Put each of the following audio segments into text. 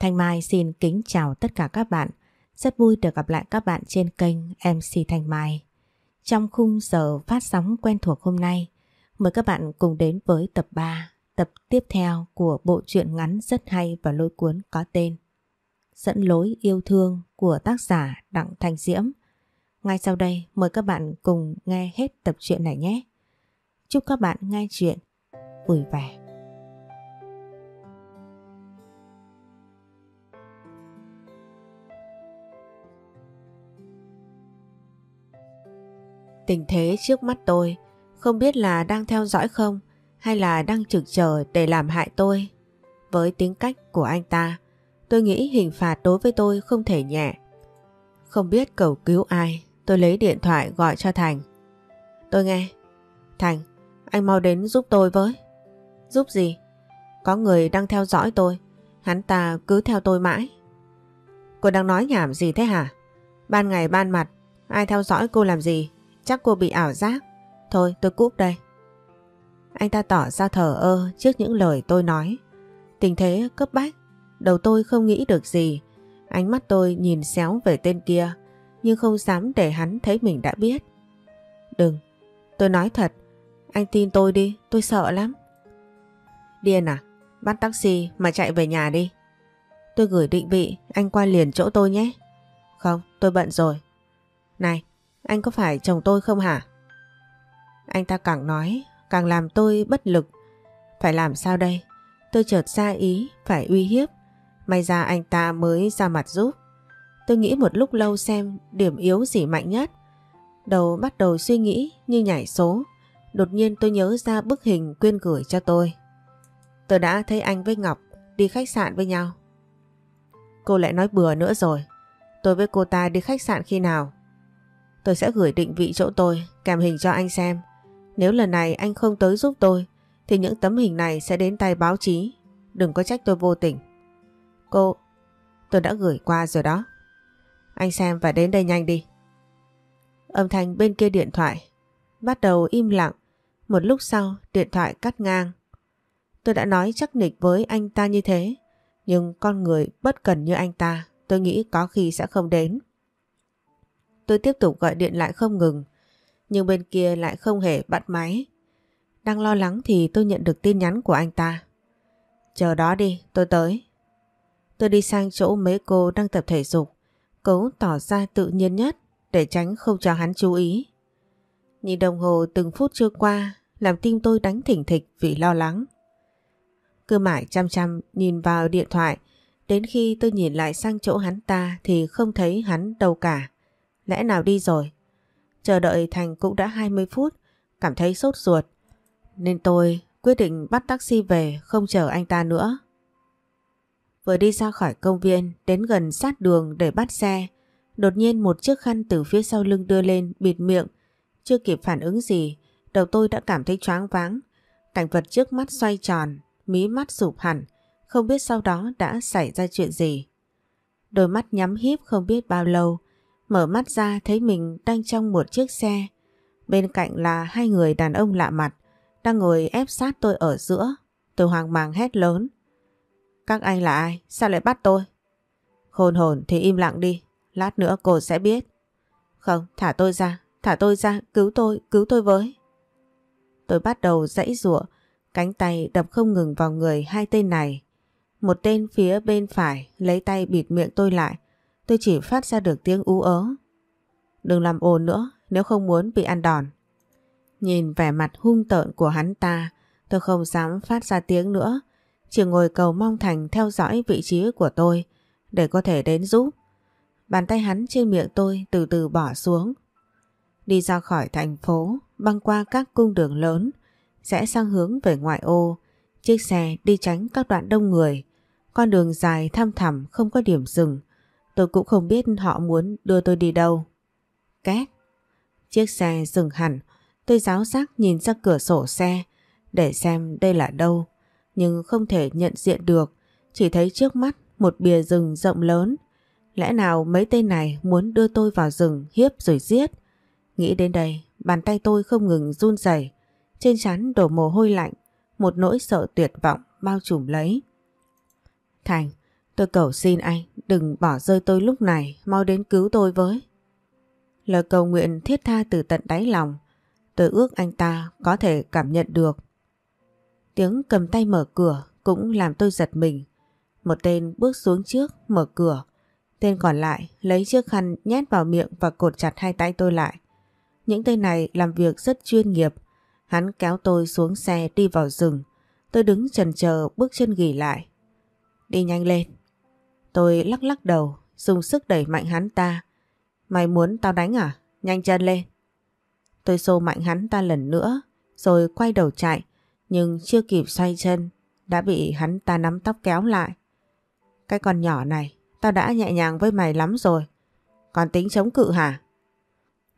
Thanh Mai xin kính chào tất cả các bạn. Rất vui được gặp lại các bạn trên kênh MC Thanh Mai. Trong khung giờ phát sóng quen thuộc hôm nay, mời các bạn cùng đến với tập 3, tập tiếp theo của bộ truyện ngắn rất hay và lôi cuốn có tên Dẫn lối yêu thương của tác giả Đặng Thanh Diễm. Ngay sau đây mời các bạn cùng nghe hết tập truyện này nhé. Chúc các bạn nghe chuyện vui vẻ. Tình thế trước mắt tôi không biết là đang theo dõi không hay là đang trực chờ để làm hại tôi. Với tính cách của anh ta, tôi nghĩ hình phạt đối với tôi không thể nhẹ. Không biết cầu cứu ai, tôi lấy điện thoại gọi cho Thành. Tôi nghe. Thành, anh mau đến giúp tôi với. Giúp gì? Có người đang theo dõi tôi. Hắn ta cứ theo tôi mãi. Cô đang nói nhảm gì thế hả? Ban ngày ban mặt, ai theo dõi cô làm gì? Chắc cô bị ảo giác. Thôi tôi cúp đây. Anh ta tỏ ra thở ơ trước những lời tôi nói. Tình thế cấp bách, đầu tôi không nghĩ được gì. Ánh mắt tôi nhìn xéo về tên kia, nhưng không dám để hắn thấy mình đã biết. Đừng, tôi nói thật, anh tin tôi đi, tôi sợ lắm. Điên à, bắt taxi mà chạy về nhà đi. Tôi gửi định vị, anh qua liền chỗ tôi nhé. Không, tôi bận rồi. Này, anh có phải chồng tôi không hả? Anh ta càng nói, càng làm tôi bất lực. Phải làm sao đây? Tôi chợt ra ý, phải uy hiếp. May ra anh ta mới ra mặt giúp. Tôi nghĩ một lúc lâu xem điểm yếu gì mạnh nhất. Đầu bắt đầu suy nghĩ như nhảy số. Đột nhiên tôi nhớ ra bức hình Quyên gửi cho tôi. Tôi đã thấy anh với Ngọc đi khách sạn với nhau. Cô lại nói bừa nữa rồi. Tôi với cô ta đi khách sạn khi nào? Tôi sẽ gửi định vị chỗ tôi kèm hình cho anh xem. Nếu lần này anh không tới giúp tôi thì những tấm hình này sẽ đến tay báo chí. Đừng có trách tôi vô tình. Cô, tôi đã gửi qua rồi đó. Anh xem và đến đây nhanh đi. Âm thanh bên kia điện thoại bắt đầu im lặng. Một lúc sau điện thoại cắt ngang. Tôi đã nói chắc nịch với anh ta như thế. Nhưng con người bất cần như anh ta tôi nghĩ có khi sẽ không đến. Tôi tiếp tục gọi điện lại không ngừng, nhưng bên kia lại không hề bắt máy. Đang lo lắng thì tôi nhận được tin nhắn của anh ta. Chờ đó đi, tôi tới. Tôi đi sang chỗ mấy cô đang tập thể dục, cố tỏ ra tự nhiên nhất để tránh không cho hắn chú ý. Nhìn đồng hồ từng phút trôi qua làm tim tôi đánh thỉnh thịch vì lo lắng. Cứ mãi chăm chăm nhìn vào điện thoại đến khi tôi nhìn lại sang chỗ hắn ta thì không thấy hắn đâu cả. Lẽ nào đi rồi? Chờ đợi Thành cũng đã 20 phút, cảm thấy sốt ruột. Nên tôi quyết định bắt taxi về không chờ anh ta nữa. Vừa đi ra khỏi công viên đến gần sát đường để bắt xe, đột nhiên một chiếc khăn từ phía sau lưng đưa lên bịt miệng. Chưa kịp phản ứng gì, đầu tôi đã cảm thấy choáng váng. Cảnh vật trước mắt xoay tròn, mí mắt sụp hẳn, không biết sau đó đã xảy ra chuyện gì. Đôi mắt nhắm híp không biết bao lâu, Mở mắt ra thấy mình đang trong một chiếc xe. Bên cạnh là hai người đàn ông lạ mặt, đang ngồi ép sát tôi ở giữa. Tôi hoang mang hét lớn. Các anh là ai? Sao lại bắt tôi? Khôn hồn thì im lặng đi, lát nữa cô sẽ biết. Không, thả tôi ra, thả tôi ra, cứu tôi, cứu tôi với. Tôi bắt đầu dãy rụa, cánh tay đập không ngừng vào người hai tên này. Một tên phía bên phải lấy tay bịt miệng tôi lại, Tôi chỉ phát ra được tiếng ú ớ. Đừng làm ồn nữa nếu không muốn bị ăn đòn. Nhìn vẻ mặt hung tợn của hắn ta, tôi không dám phát ra tiếng nữa. Chỉ ngồi cầu mong Thành theo dõi vị trí của tôi để có thể đến giúp. Bàn tay hắn trên miệng tôi từ từ bỏ xuống. Đi ra khỏi thành phố, băng qua các cung đường lớn, sẽ sang hướng về ngoại ô. Chiếc xe đi tránh các đoạn đông người. Con đường dài thăm thẳm không có điểm dừng. Tôi cũng không biết họ muốn đưa tôi đi đâu. Két. Chiếc xe dừng hẳn. Tôi giáo giác nhìn ra cửa sổ xe để xem đây là đâu. Nhưng không thể nhận diện được. Chỉ thấy trước mắt một bìa rừng rộng lớn. Lẽ nào mấy tên này muốn đưa tôi vào rừng hiếp rồi giết? Nghĩ đến đây, bàn tay tôi không ngừng run rẩy, trên trán đổ mồ hôi lạnh, một nỗi sợ tuyệt vọng bao trùm lấy. Thành, Tôi cầu xin anh đừng bỏ rơi tôi lúc này, mau đến cứu tôi với. Lời cầu nguyện thiết tha từ tận đáy lòng, tôi ước anh ta có thể cảm nhận được. Tiếng cầm tay mở cửa cũng làm tôi giật mình. Một tên bước xuống trước mở cửa, tên còn lại lấy chiếc khăn nhét vào miệng và cột chặt hai tay tôi lại. Những tên này làm việc rất chuyên nghiệp, hắn kéo tôi xuống xe đi vào rừng. Tôi đứng chần chờ bước chân gỉ lại. Đi nhanh lên. Tôi lắc lắc đầu, dùng sức đẩy mạnh hắn ta. Mày muốn tao đánh à? Nhanh chân lên. Tôi xô mạnh hắn ta lần nữa, rồi quay đầu chạy, nhưng chưa kịp xoay chân, đã bị hắn ta nắm tóc kéo lại. Cái con nhỏ này, tao đã nhẹ nhàng với mày lắm rồi. Còn tính chống cự hả?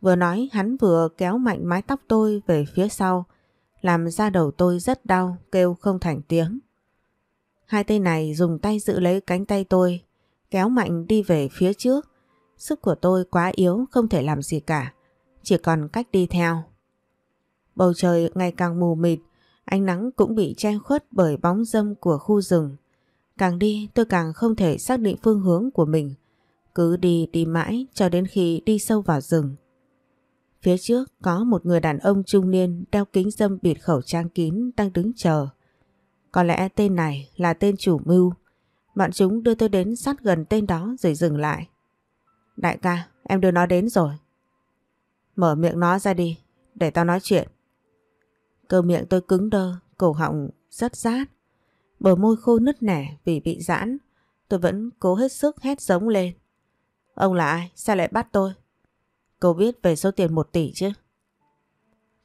Vừa nói hắn vừa kéo mạnh mái tóc tôi về phía sau, làm da đầu tôi rất đau, kêu không thành tiếng. Hai tay này dùng tay giữ lấy cánh tay tôi, kéo mạnh đi về phía trước. Sức của tôi quá yếu không thể làm gì cả, chỉ còn cách đi theo. Bầu trời ngày càng mù mịt, ánh nắng cũng bị che khuất bởi bóng dâm của khu rừng. Càng đi tôi càng không thể xác định phương hướng của mình. Cứ đi đi mãi cho đến khi đi sâu vào rừng. Phía trước có một người đàn ông trung niên đeo kính dâm bịt khẩu trang kín đang đứng chờ. Có lẽ tên này là tên chủ mưu. Bọn chúng đưa tôi đến sát gần tên đó rồi dừng lại. Đại ca, em đưa nó đến rồi. Mở miệng nó ra đi, để tao nói chuyện. Cơ miệng tôi cứng đơ, cổ họng rất rát. Bờ môi khô nứt nẻ vì bị giãn. Tôi vẫn cố hết sức hét giống lên. Ông là ai? Sao lại bắt tôi? Cô biết về số tiền 1 tỷ chứ?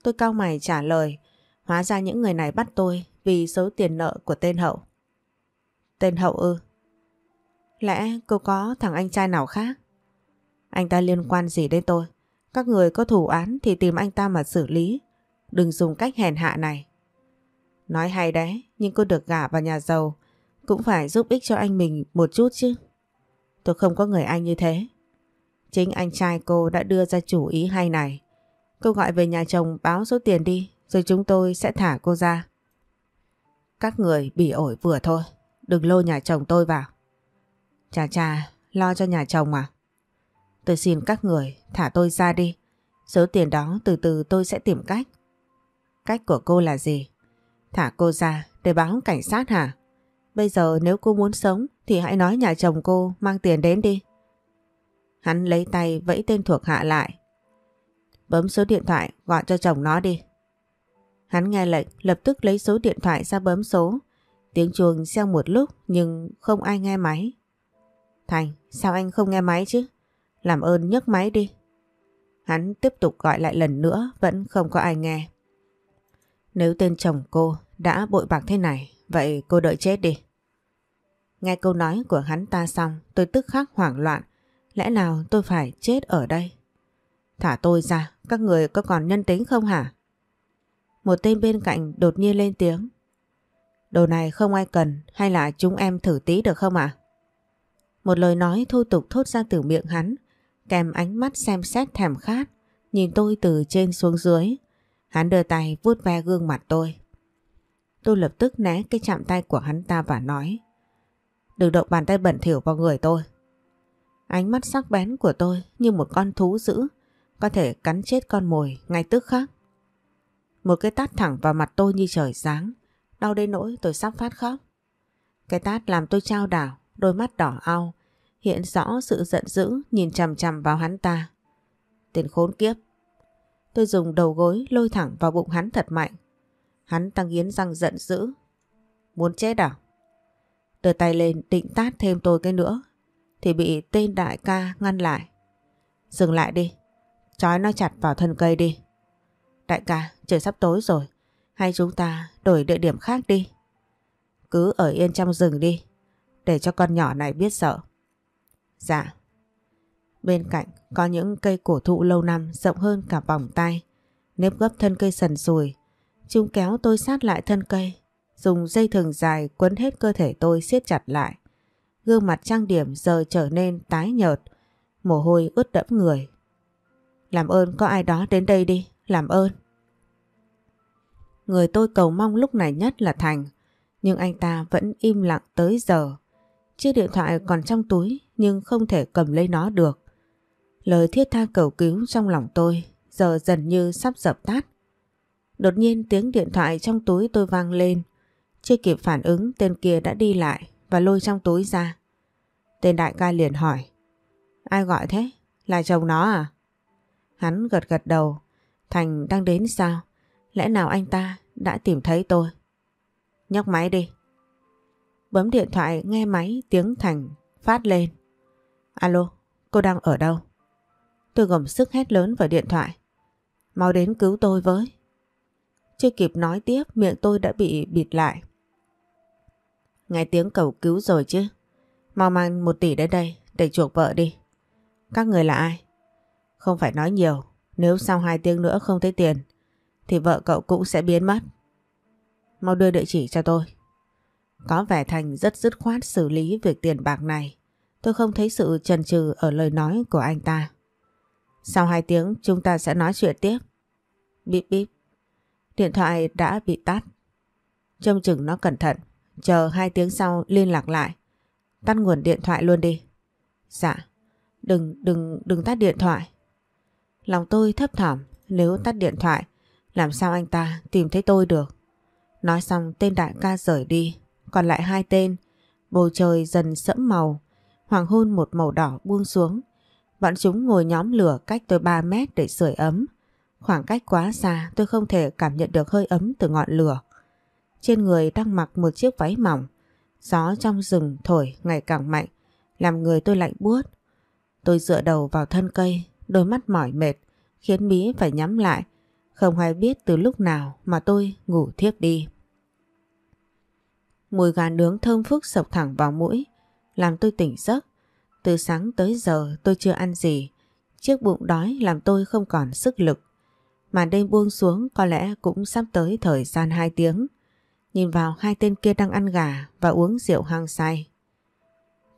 Tôi cau mày trả lời. Hóa ra những người này bắt tôi vì số tiền nợ của tên Hậu. Tên Hậu ư? Lẽ cô có thằng anh trai nào khác? Anh ta liên quan gì đến tôi? Các người có thủ án thì tìm anh ta mà xử lý. Đừng dùng cách hèn hạ này. Nói hay đấy, nhưng cô được gả vào nhà giàu cũng phải giúp ích cho anh mình một chút chứ. Tôi không có người anh như thế. Chính anh trai cô đã đưa ra chủ ý hay này. Cô gọi về nhà chồng báo số tiền đi rồi chúng tôi sẽ thả cô ra. Các người bị ổi vừa thôi, đừng lôi nhà chồng tôi vào. Chà chà, lo cho nhà chồng à? Tôi xin các người thả tôi ra đi. Số tiền đó từ từ tôi sẽ tìm cách. Cách của cô là gì? Thả cô ra để báo cảnh sát hả? Bây giờ nếu cô muốn sống thì hãy nói nhà chồng cô mang tiền đến đi. Hắn lấy tay vẫy tên thuộc hạ lại. Bấm số điện thoại gọi cho chồng nó đi. Hắn nghe lệnh lập tức lấy số điện thoại ra bấm số. Tiếng chuông xeo một lúc nhưng không ai nghe máy. Thành, sao anh không nghe máy chứ? Làm ơn nhấc máy đi. Hắn tiếp tục gọi lại lần nữa vẫn không có ai nghe. Nếu tên chồng cô đã bội bạc thế này, vậy cô đợi chết đi. Nghe câu nói của hắn ta xong, tôi tức khắc hoảng loạn. Lẽ nào tôi phải chết ở đây? Thả tôi ra, các người có còn nhân tính không hả? Một tên bên cạnh đột nhiên lên tiếng. Đồ này không ai cần hay là chúng em thử tí được không ạ? Một lời nói thô tục thốt ra từ miệng hắn, kèm ánh mắt xem xét thèm khát, nhìn tôi từ trên xuống dưới. Hắn đưa tay vuốt ve gương mặt tôi. Tôi lập tức né cái chạm tay của hắn ta và nói Đừng động bàn tay bẩn thỉu vào người tôi. Ánh mắt sắc bén của tôi như một con thú dữ, có thể cắn chết con mồi ngay tức khắc. Một cái tát thẳng vào mặt tôi như trời sáng, đau đến nỗi tôi sắp phát khóc. Cái tát làm tôi trao đảo, đôi mắt đỏ ao hiện rõ sự giận dữ nhìn chằm chằm vào hắn ta. Tên khốn kiếp. Tôi dùng đầu gối lôi thẳng vào bụng hắn thật mạnh. Hắn tăng nghiến răng giận dữ. Muốn chết à? Đưa tay lên định tát thêm tôi cái nữa thì bị tên đại ca ngăn lại. Dừng lại đi, chói nó chặt vào thân cây đi. Đại ca, trời sắp tối rồi, hay chúng ta đổi địa điểm khác đi. Cứ ở yên trong rừng đi, để cho con nhỏ này biết sợ. Dạ. Bên cạnh có những cây cổ thụ lâu năm rộng hơn cả vòng tay, nếp gấp thân cây sần sùi. Chúng kéo tôi sát lại thân cây, dùng dây thừng dài quấn hết cơ thể tôi siết chặt lại. Gương mặt trang điểm giờ trở nên tái nhợt, mồ hôi ướt đẫm người. Làm ơn có ai đó đến đây đi, làm ơn. Người tôi cầu mong lúc này nhất là Thành, nhưng anh ta vẫn im lặng tới giờ. Chiếc điện thoại còn trong túi nhưng không thể cầm lấy nó được. Lời thiết tha cầu cứu trong lòng tôi giờ dần như sắp dập tắt. Đột nhiên tiếng điện thoại trong túi tôi vang lên. Chưa kịp phản ứng tên kia đã đi lại và lôi trong túi ra. Tên đại ca liền hỏi. Ai gọi thế? Là chồng nó à? Hắn gật gật đầu. Thành đang đến sao? Lẽ nào anh ta đã tìm thấy tôi? Nhóc máy đi. Bấm điện thoại nghe máy tiếng Thành phát lên. Alo, cô đang ở đâu? Tôi gầm sức hét lớn vào điện thoại. Mau đến cứu tôi với. Chưa kịp nói tiếp miệng tôi đã bị bịt lại. Nghe tiếng cầu cứu rồi chứ. Mau mang một tỷ đến đây để chuộc vợ đi. Các người là ai? Không phải nói nhiều. Nếu sau hai tiếng nữa không thấy tiền thì vợ cậu cũng sẽ biến mất. Mau đưa địa chỉ cho tôi. Có vẻ Thành rất dứt khoát xử lý việc tiền bạc này. Tôi không thấy sự chần chừ ở lời nói của anh ta. Sau hai tiếng chúng ta sẽ nói chuyện tiếp. Bíp bíp. Điện thoại đã bị tắt. Trông chừng nó cẩn thận. Chờ hai tiếng sau liên lạc lại. Tắt nguồn điện thoại luôn đi. Dạ. Đừng, đừng, đừng tắt điện thoại. Lòng tôi thấp thỏm. Nếu tắt điện thoại, làm sao anh ta tìm thấy tôi được? Nói xong tên đại ca rời đi. Còn lại hai tên. Bầu trời dần sẫm màu. Hoàng hôn một màu đỏ buông xuống. Bọn chúng ngồi nhóm lửa cách tôi 3 mét để sưởi ấm. Khoảng cách quá xa tôi không thể cảm nhận được hơi ấm từ ngọn lửa. Trên người đang mặc một chiếc váy mỏng. Gió trong rừng thổi ngày càng mạnh, làm người tôi lạnh buốt. Tôi dựa đầu vào thân cây, đôi mắt mỏi mệt, khiến mí phải nhắm lại. Không hay biết từ lúc nào mà tôi ngủ thiếp đi. Mùi gà nướng thơm phức sộc thẳng vào mũi, làm tôi tỉnh giấc. Từ sáng tới giờ tôi chưa ăn gì, chiếc bụng đói làm tôi không còn sức lực. Màn đêm buông xuống có lẽ cũng sắp tới thời gian 2 tiếng. Nhìn vào hai tên kia đang ăn gà và uống rượu hang say.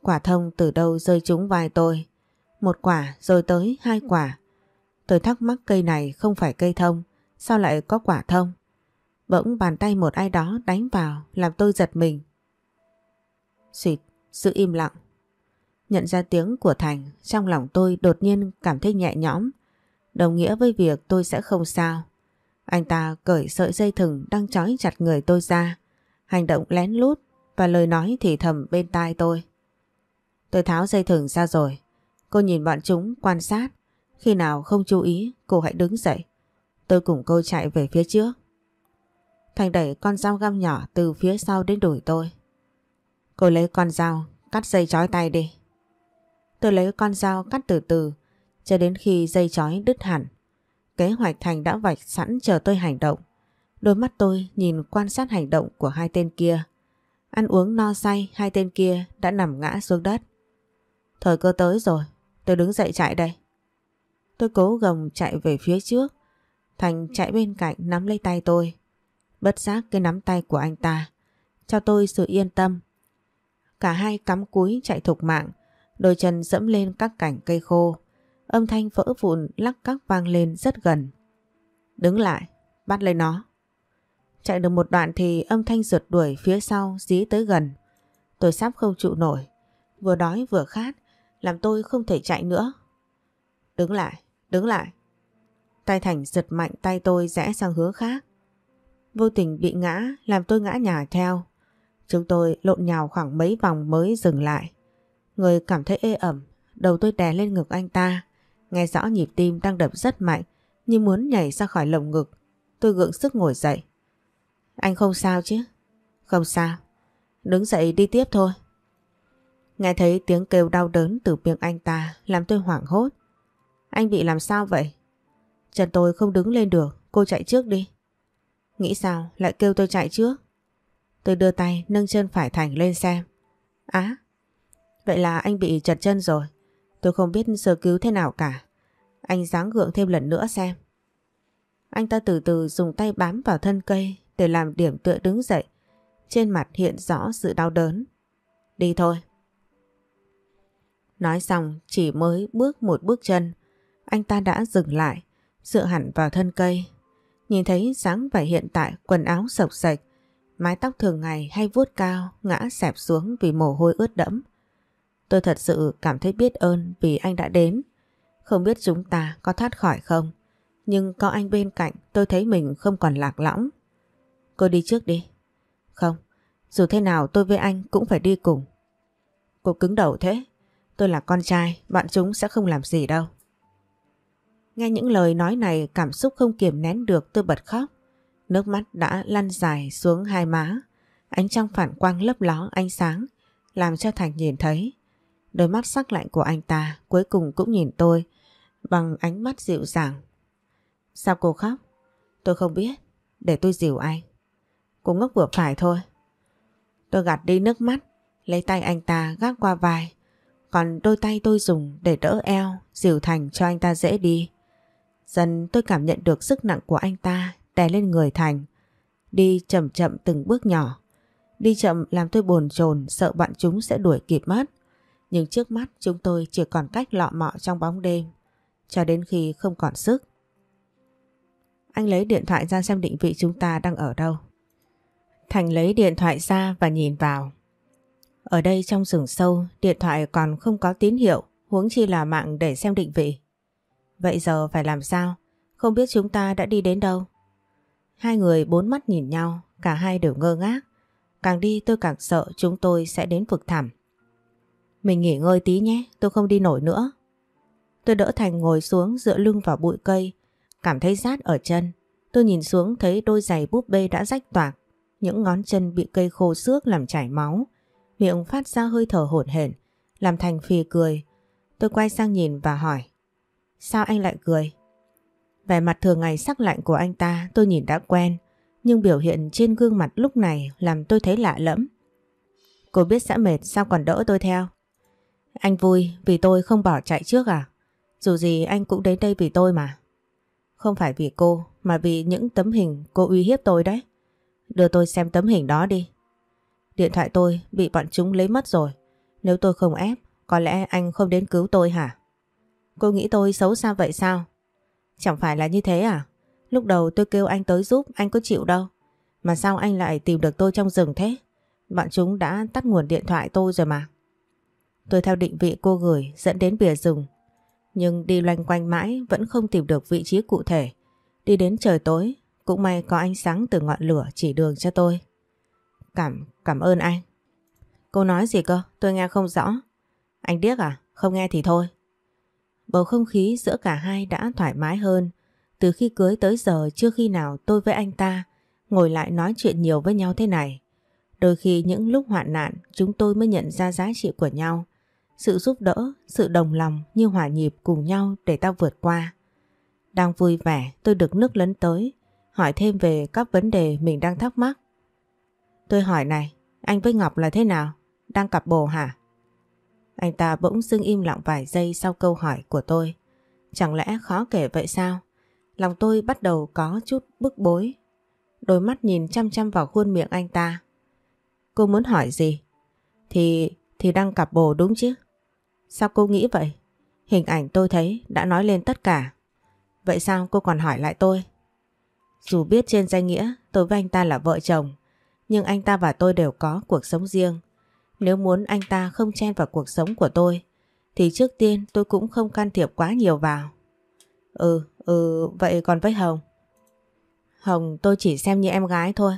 Quả thông từ đâu rơi trúng vai tôi. Một quả rồi tới hai quả. Tôi thắc mắc cây này không phải cây thông, sao lại có quả thông? Bỗng bàn tay một ai đó đánh vào làm tôi giật mình. Xịt, sự im lặng. Nhận ra tiếng của Thành, trong lòng tôi đột nhiên cảm thấy nhẹ nhõm, đồng nghĩa với việc tôi sẽ không sao. Anh ta cởi sợi dây thừng đang trói chặt người tôi ra, hành động lén lút và lời nói thì thầm bên tai tôi. Tôi tháo dây thừng ra rồi, cô nhìn bọn chúng quan sát, khi nào không chú ý cô hãy đứng dậy. Tôi cùng cô chạy về phía trước. Thành đẩy con dao găm nhỏ từ phía sau đến đuổi tôi. Cô lấy con dao, cắt dây chói tay đi. Tôi lấy con dao cắt từ từ, cho đến khi dây chói đứt hẳn. Kế hoạch Thành đã vạch sẵn chờ tôi hành động. Đôi mắt tôi nhìn quan sát hành động của hai tên kia. Ăn uống no say, hai tên kia đã nằm ngã xuống đất. Thời cơ tới rồi, tôi đứng dậy chạy đây. Tôi cố gồng chạy về phía trước. Thành chạy bên cạnh nắm lấy tay tôi. Bất giác cái nắm tay của anh ta. Cho tôi sự yên tâm. Cả hai cắm cúi chạy thục mạng. Đôi chân dẫm lên các cành cây khô. Âm thanh vỡ vụn lắc các vang lên rất gần. Đứng lại, bắt lấy nó. Chạy được một đoạn thì âm thanh rượt đuổi phía sau dí tới gần. Tôi sắp không trụ nổi. Vừa đói vừa khát, làm tôi không thể chạy nữa. Đứng lại, đứng lại. Tay Thành giật mạnh tay tôi rẽ sang hướng khác. Vô tình bị ngã làm tôi ngã nhào theo. Chúng tôi lộn nhào khoảng mấy vòng mới dừng lại. Người cảm thấy ê ẩm, đầu tôi đè lên ngực anh ta. Nghe rõ nhịp tim đang đập rất mạnh như muốn nhảy ra khỏi lồng ngực. Tôi gượng sức ngồi dậy. Anh không sao chứ? Không sao. Đứng dậy đi tiếp thôi. Nghe thấy tiếng kêu đau đớn từ miệng anh ta làm tôi hoảng hốt. Anh bị làm sao vậy? Chân tôi không đứng lên được, cô chạy trước đi. Nghĩ sao lại kêu tôi chạy trước? Tôi đưa tay nâng chân phải Thành lên xem. Á, vậy là anh bị chật chân rồi. Tôi không biết sơ cứu thế nào cả. Anh dáng gượng thêm lần nữa xem. Anh ta từ từ dùng tay bám vào thân cây để làm điểm tựa đứng dậy. Trên mặt hiện rõ sự đau đớn. Đi thôi. Nói xong chỉ mới bước một bước chân. Anh ta đã dừng lại, dựa hẳn vào thân cây. Nhìn thấy dáng vẻ hiện tại quần áo sộc sạch, mái tóc thường ngày hay vuốt cao ngã xẹp xuống vì mồ hôi ướt đẫm. Tôi thật sự cảm thấy biết ơn vì anh đã đến. Không biết chúng ta có thoát khỏi không, nhưng có anh bên cạnh tôi thấy mình không còn lạc lõng. Cô đi trước đi. Không, dù thế nào tôi với anh cũng phải đi cùng. Cô cứng đầu thế. Tôi là con trai, bạn chúng sẽ không làm gì đâu. Nghe những lời nói này cảm xúc không kiềm nén được tôi bật khóc. Nước mắt đã lăn dài xuống hai má. Ánh trăng phản quang lấp ló ánh sáng làm cho Thành nhìn thấy. Đôi mắt sắc lạnh của anh ta cuối cùng cũng nhìn tôi bằng ánh mắt dịu dàng. Sao cô khóc? Tôi không biết. Để tôi dìu anh. Cô ngốc vừa phải thôi. Tôi gạt đi nước mắt, lấy tay anh ta gác qua vai. Còn đôi tay tôi dùng để đỡ eo, dìu Thành cho anh ta dễ đi. Dần tôi cảm nhận được sức nặng của anh ta đè lên người Thành. Đi chậm chậm từng bước nhỏ. Đi chậm làm tôi bồn chồn sợ bọn chúng sẽ đuổi kịp mất. Nhưng trước mắt chúng tôi chỉ còn cách lọ mọ trong bóng đêm. Cho đến khi không còn sức. Anh lấy điện thoại ra xem định vị chúng ta đang ở đâu. Thành lấy điện thoại ra và nhìn vào. Ở đây trong rừng sâu, điện thoại còn không có tín hiệu, huống chi là mạng để xem định vị. Vậy giờ phải làm sao? Không biết chúng ta đã đi đến đâu? Hai người bốn mắt nhìn nhau, cả hai đều ngơ ngác. Càng đi tôi càng sợ chúng tôi sẽ đến vực thẳm. Mình nghỉ ngơi tí nhé, tôi không đi nổi nữa. Tôi đỡ Thành ngồi xuống dựa lưng vào bụi cây, cảm thấy rát ở chân. Tôi nhìn xuống thấy đôi giày búp bê đã rách toạc, những ngón chân bị cây khô xước làm chảy máu, miệng phát ra hơi thở hổn hển, làm Thành phì cười. Tôi quay sang nhìn và hỏi, sao anh lại cười? Vẻ mặt thường ngày sắc lạnh của anh ta tôi nhìn đã quen, nhưng biểu hiện trên gương mặt lúc này làm tôi thấy lạ lẫm. Cô biết sẽ mệt sao còn đỡ tôi theo? Anh vui vì tôi không bỏ chạy trước à? Dù gì anh cũng đến đây vì tôi mà. Không phải vì cô mà vì những tấm hình cô uy hiếp tôi đấy. Đưa tôi xem tấm hình đó đi. Điện thoại tôi bị bọn chúng lấy mất rồi. Nếu tôi không ép, có lẽ anh không đến cứu tôi hả? Cô nghĩ tôi xấu xa vậy sao? Chẳng phải là như thế à? Lúc đầu tôi kêu anh tới giúp, anh có chịu đâu. Mà sao anh lại tìm được tôi trong rừng thế? Bọn chúng đã tắt nguồn điện thoại tôi rồi mà. Tôi theo định vị cô gửi dẫn đến bìa rừng. Nhưng đi loanh quanh mãi vẫn không tìm được vị trí cụ thể. Đi đến trời tối, cũng may có ánh sáng từ ngọn lửa chỉ đường cho tôi. Cảm, cảm ơn anh. Cô nói gì cơ? Tôi nghe không rõ. Anh điếc à? Không nghe thì thôi. Bầu không khí giữa cả hai đã thoải mái hơn. Từ khi cưới tới giờ chưa khi nào tôi với anh ta ngồi lại nói chuyện nhiều với nhau thế này. Đôi khi những lúc hoạn nạn chúng tôi mới nhận ra giá trị của nhau. Sự giúp đỡ, sự đồng lòng như hòa nhịp cùng nhau để ta vượt qua. Đang vui vẻ tôi được nước lấn tới, hỏi thêm về các vấn đề mình đang thắc mắc. Tôi hỏi này, anh với Ngọc là thế nào? Đang cặp bồ hả? Anh ta bỗng dưng im lặng vài giây sau câu hỏi của tôi. Chẳng lẽ khó kể vậy sao? Lòng tôi bắt đầu có chút bức bối. Đôi mắt nhìn chăm chăm vào khuôn miệng anh ta. Cô muốn hỏi gì? Thì, thì đang cặp bồ đúng chứ? Sao cô nghĩ vậy? Hình ảnh tôi thấy đã nói lên tất cả. Vậy sao cô còn hỏi lại tôi? Dù biết trên danh nghĩa tôi với anh ta là vợ chồng, nhưng anh ta và tôi đều có cuộc sống riêng. Nếu muốn anh ta không chen vào cuộc sống của tôi, thì trước tiên tôi cũng không can thiệp quá nhiều vào. Ừ, ừ, vậy còn với Hồng? Hồng tôi chỉ xem như em gái thôi.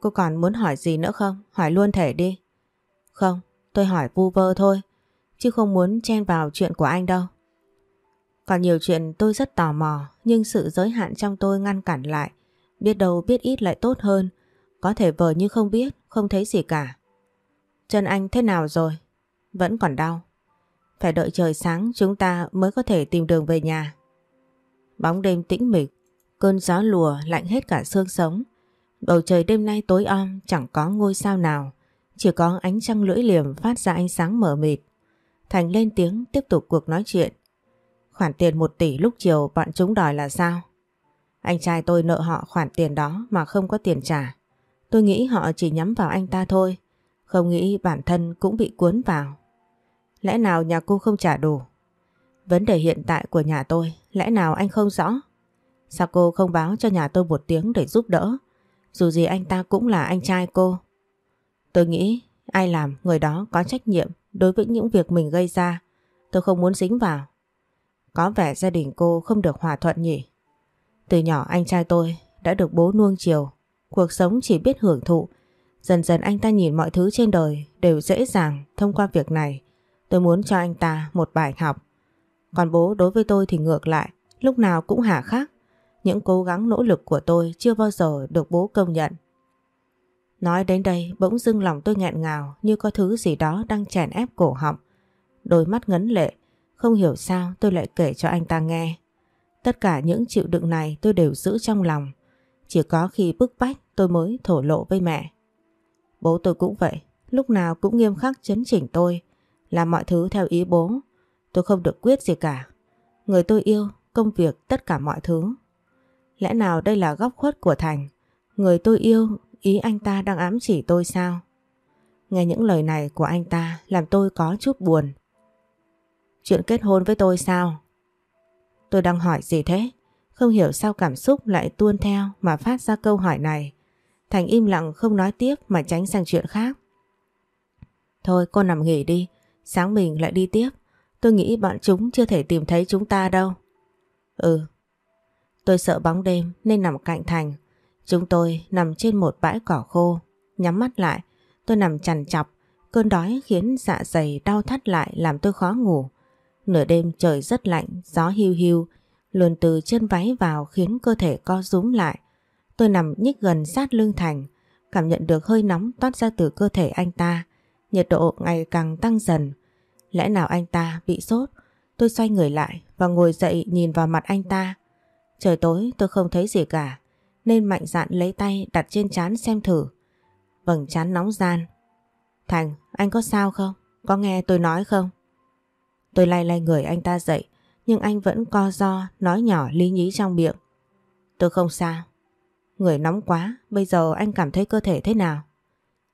Cô còn muốn hỏi gì nữa không? Hỏi luôn thể đi. Không, tôi hỏi vu vơ thôi, chứ không muốn chen vào chuyện của anh đâu. Còn nhiều chuyện tôi rất tò mò, nhưng sự giới hạn trong tôi ngăn cản lại. Biết đâu biết ít lại tốt hơn, có thể vờ như không biết, không thấy gì cả. Chân anh thế nào rồi? Vẫn còn đau. Phải đợi trời sáng chúng ta mới có thể tìm đường về nhà. Bóng đêm tĩnh mịch, cơn gió lùa lạnh hết cả xương sống. Bầu trời đêm nay tối om chẳng có ngôi sao nào, chỉ có ánh trăng lưỡi liềm phát ra ánh sáng mờ mịt. Thành lên tiếng tiếp tục cuộc nói chuyện. Khoản tiền một tỷ lúc chiều bọn chúng đòi là sao? Anh trai tôi nợ họ khoản tiền đó mà không có tiền trả. Tôi nghĩ họ chỉ nhắm vào anh ta thôi, không nghĩ bản thân cũng bị cuốn vào. Lẽ nào nhà cô không trả đủ? Vấn đề hiện tại của nhà tôi, lẽ nào anh không rõ? Sao cô không báo cho nhà tôi một tiếng để giúp đỡ? Dù gì anh ta cũng là anh trai cô. Tôi nghĩ ai làm người đó có trách nhiệm đối với những việc mình gây ra. Tôi không muốn dính vào. Có vẻ gia đình cô không được hòa thuận nhỉ. Từ nhỏ anh trai tôi đã được bố nuông chiều. Cuộc sống chỉ biết hưởng thụ. Dần dần anh ta nhìn mọi thứ trên đời đều dễ dàng thông qua việc này. Tôi muốn cho anh ta một bài học. Còn bố đối với tôi thì ngược lại, lúc nào cũng hà khắc. Những cố gắng nỗ lực của tôi chưa bao giờ được bố công nhận. Nói đến đây bỗng dưng lòng tôi nghẹn ngào như có thứ gì đó đang chèn ép cổ họng. Đôi mắt ngấn lệ, không hiểu sao tôi lại kể cho anh ta nghe. Tất cả những chịu đựng này tôi đều giữ trong lòng. Chỉ có khi bức bách tôi mới thổ lộ với mẹ. Bố tôi cũng vậy, lúc nào cũng nghiêm khắc chấn chỉnh tôi, làm mọi thứ theo ý bố. Tôi không được quyết gì cả. Người tôi yêu, công việc, tất cả mọi thứ. Lẽ nào đây là góc khuất của Thành? Người tôi yêu, ý anh ta đang ám chỉ tôi sao? Nghe những lời này của anh ta làm tôi có chút buồn. Chuyện kết hôn với tôi sao? Tôi đang hỏi gì thế? Không hiểu sao cảm xúc lại tuôn theo mà phát ra câu hỏi này. Thành im lặng không nói tiếp mà tránh sang chuyện khác. Thôi cô nằm nghỉ đi, sáng mình lại đi tiếp. Tôi nghĩ bọn chúng chưa thể tìm thấy chúng ta đâu. Ừ. Tôi sợ bóng đêm nên nằm cạnh Thành. Chúng tôi nằm trên một bãi cỏ khô. Nhắm mắt lại, tôi nằm chằn chọc. Cơn đói khiến dạ dày đau thắt lại làm tôi khó ngủ. Nửa đêm trời rất lạnh, gió hiu hiu, luồn từ chân váy vào khiến cơ thể co rúm lại. Tôi nằm nhích gần sát lưng Thành, cảm nhận được hơi nóng toát ra từ cơ thể anh ta. Nhiệt độ ngày càng tăng dần. Lẽ nào anh ta bị sốt? Tôi xoay người lại và ngồi dậy nhìn vào mặt anh ta. Trời tối tôi không thấy gì cả, nên mạnh dạn lấy tay đặt trên chán xem thử. Vầng chán nóng gian. Thành, anh có sao không? Có nghe tôi nói không? Tôi lay lay người anh ta dậy, nhưng anh vẫn co do, nói nhỏ lý nhí trong miệng. Tôi không sao. Người nóng quá, bây giờ anh cảm thấy cơ thể thế nào?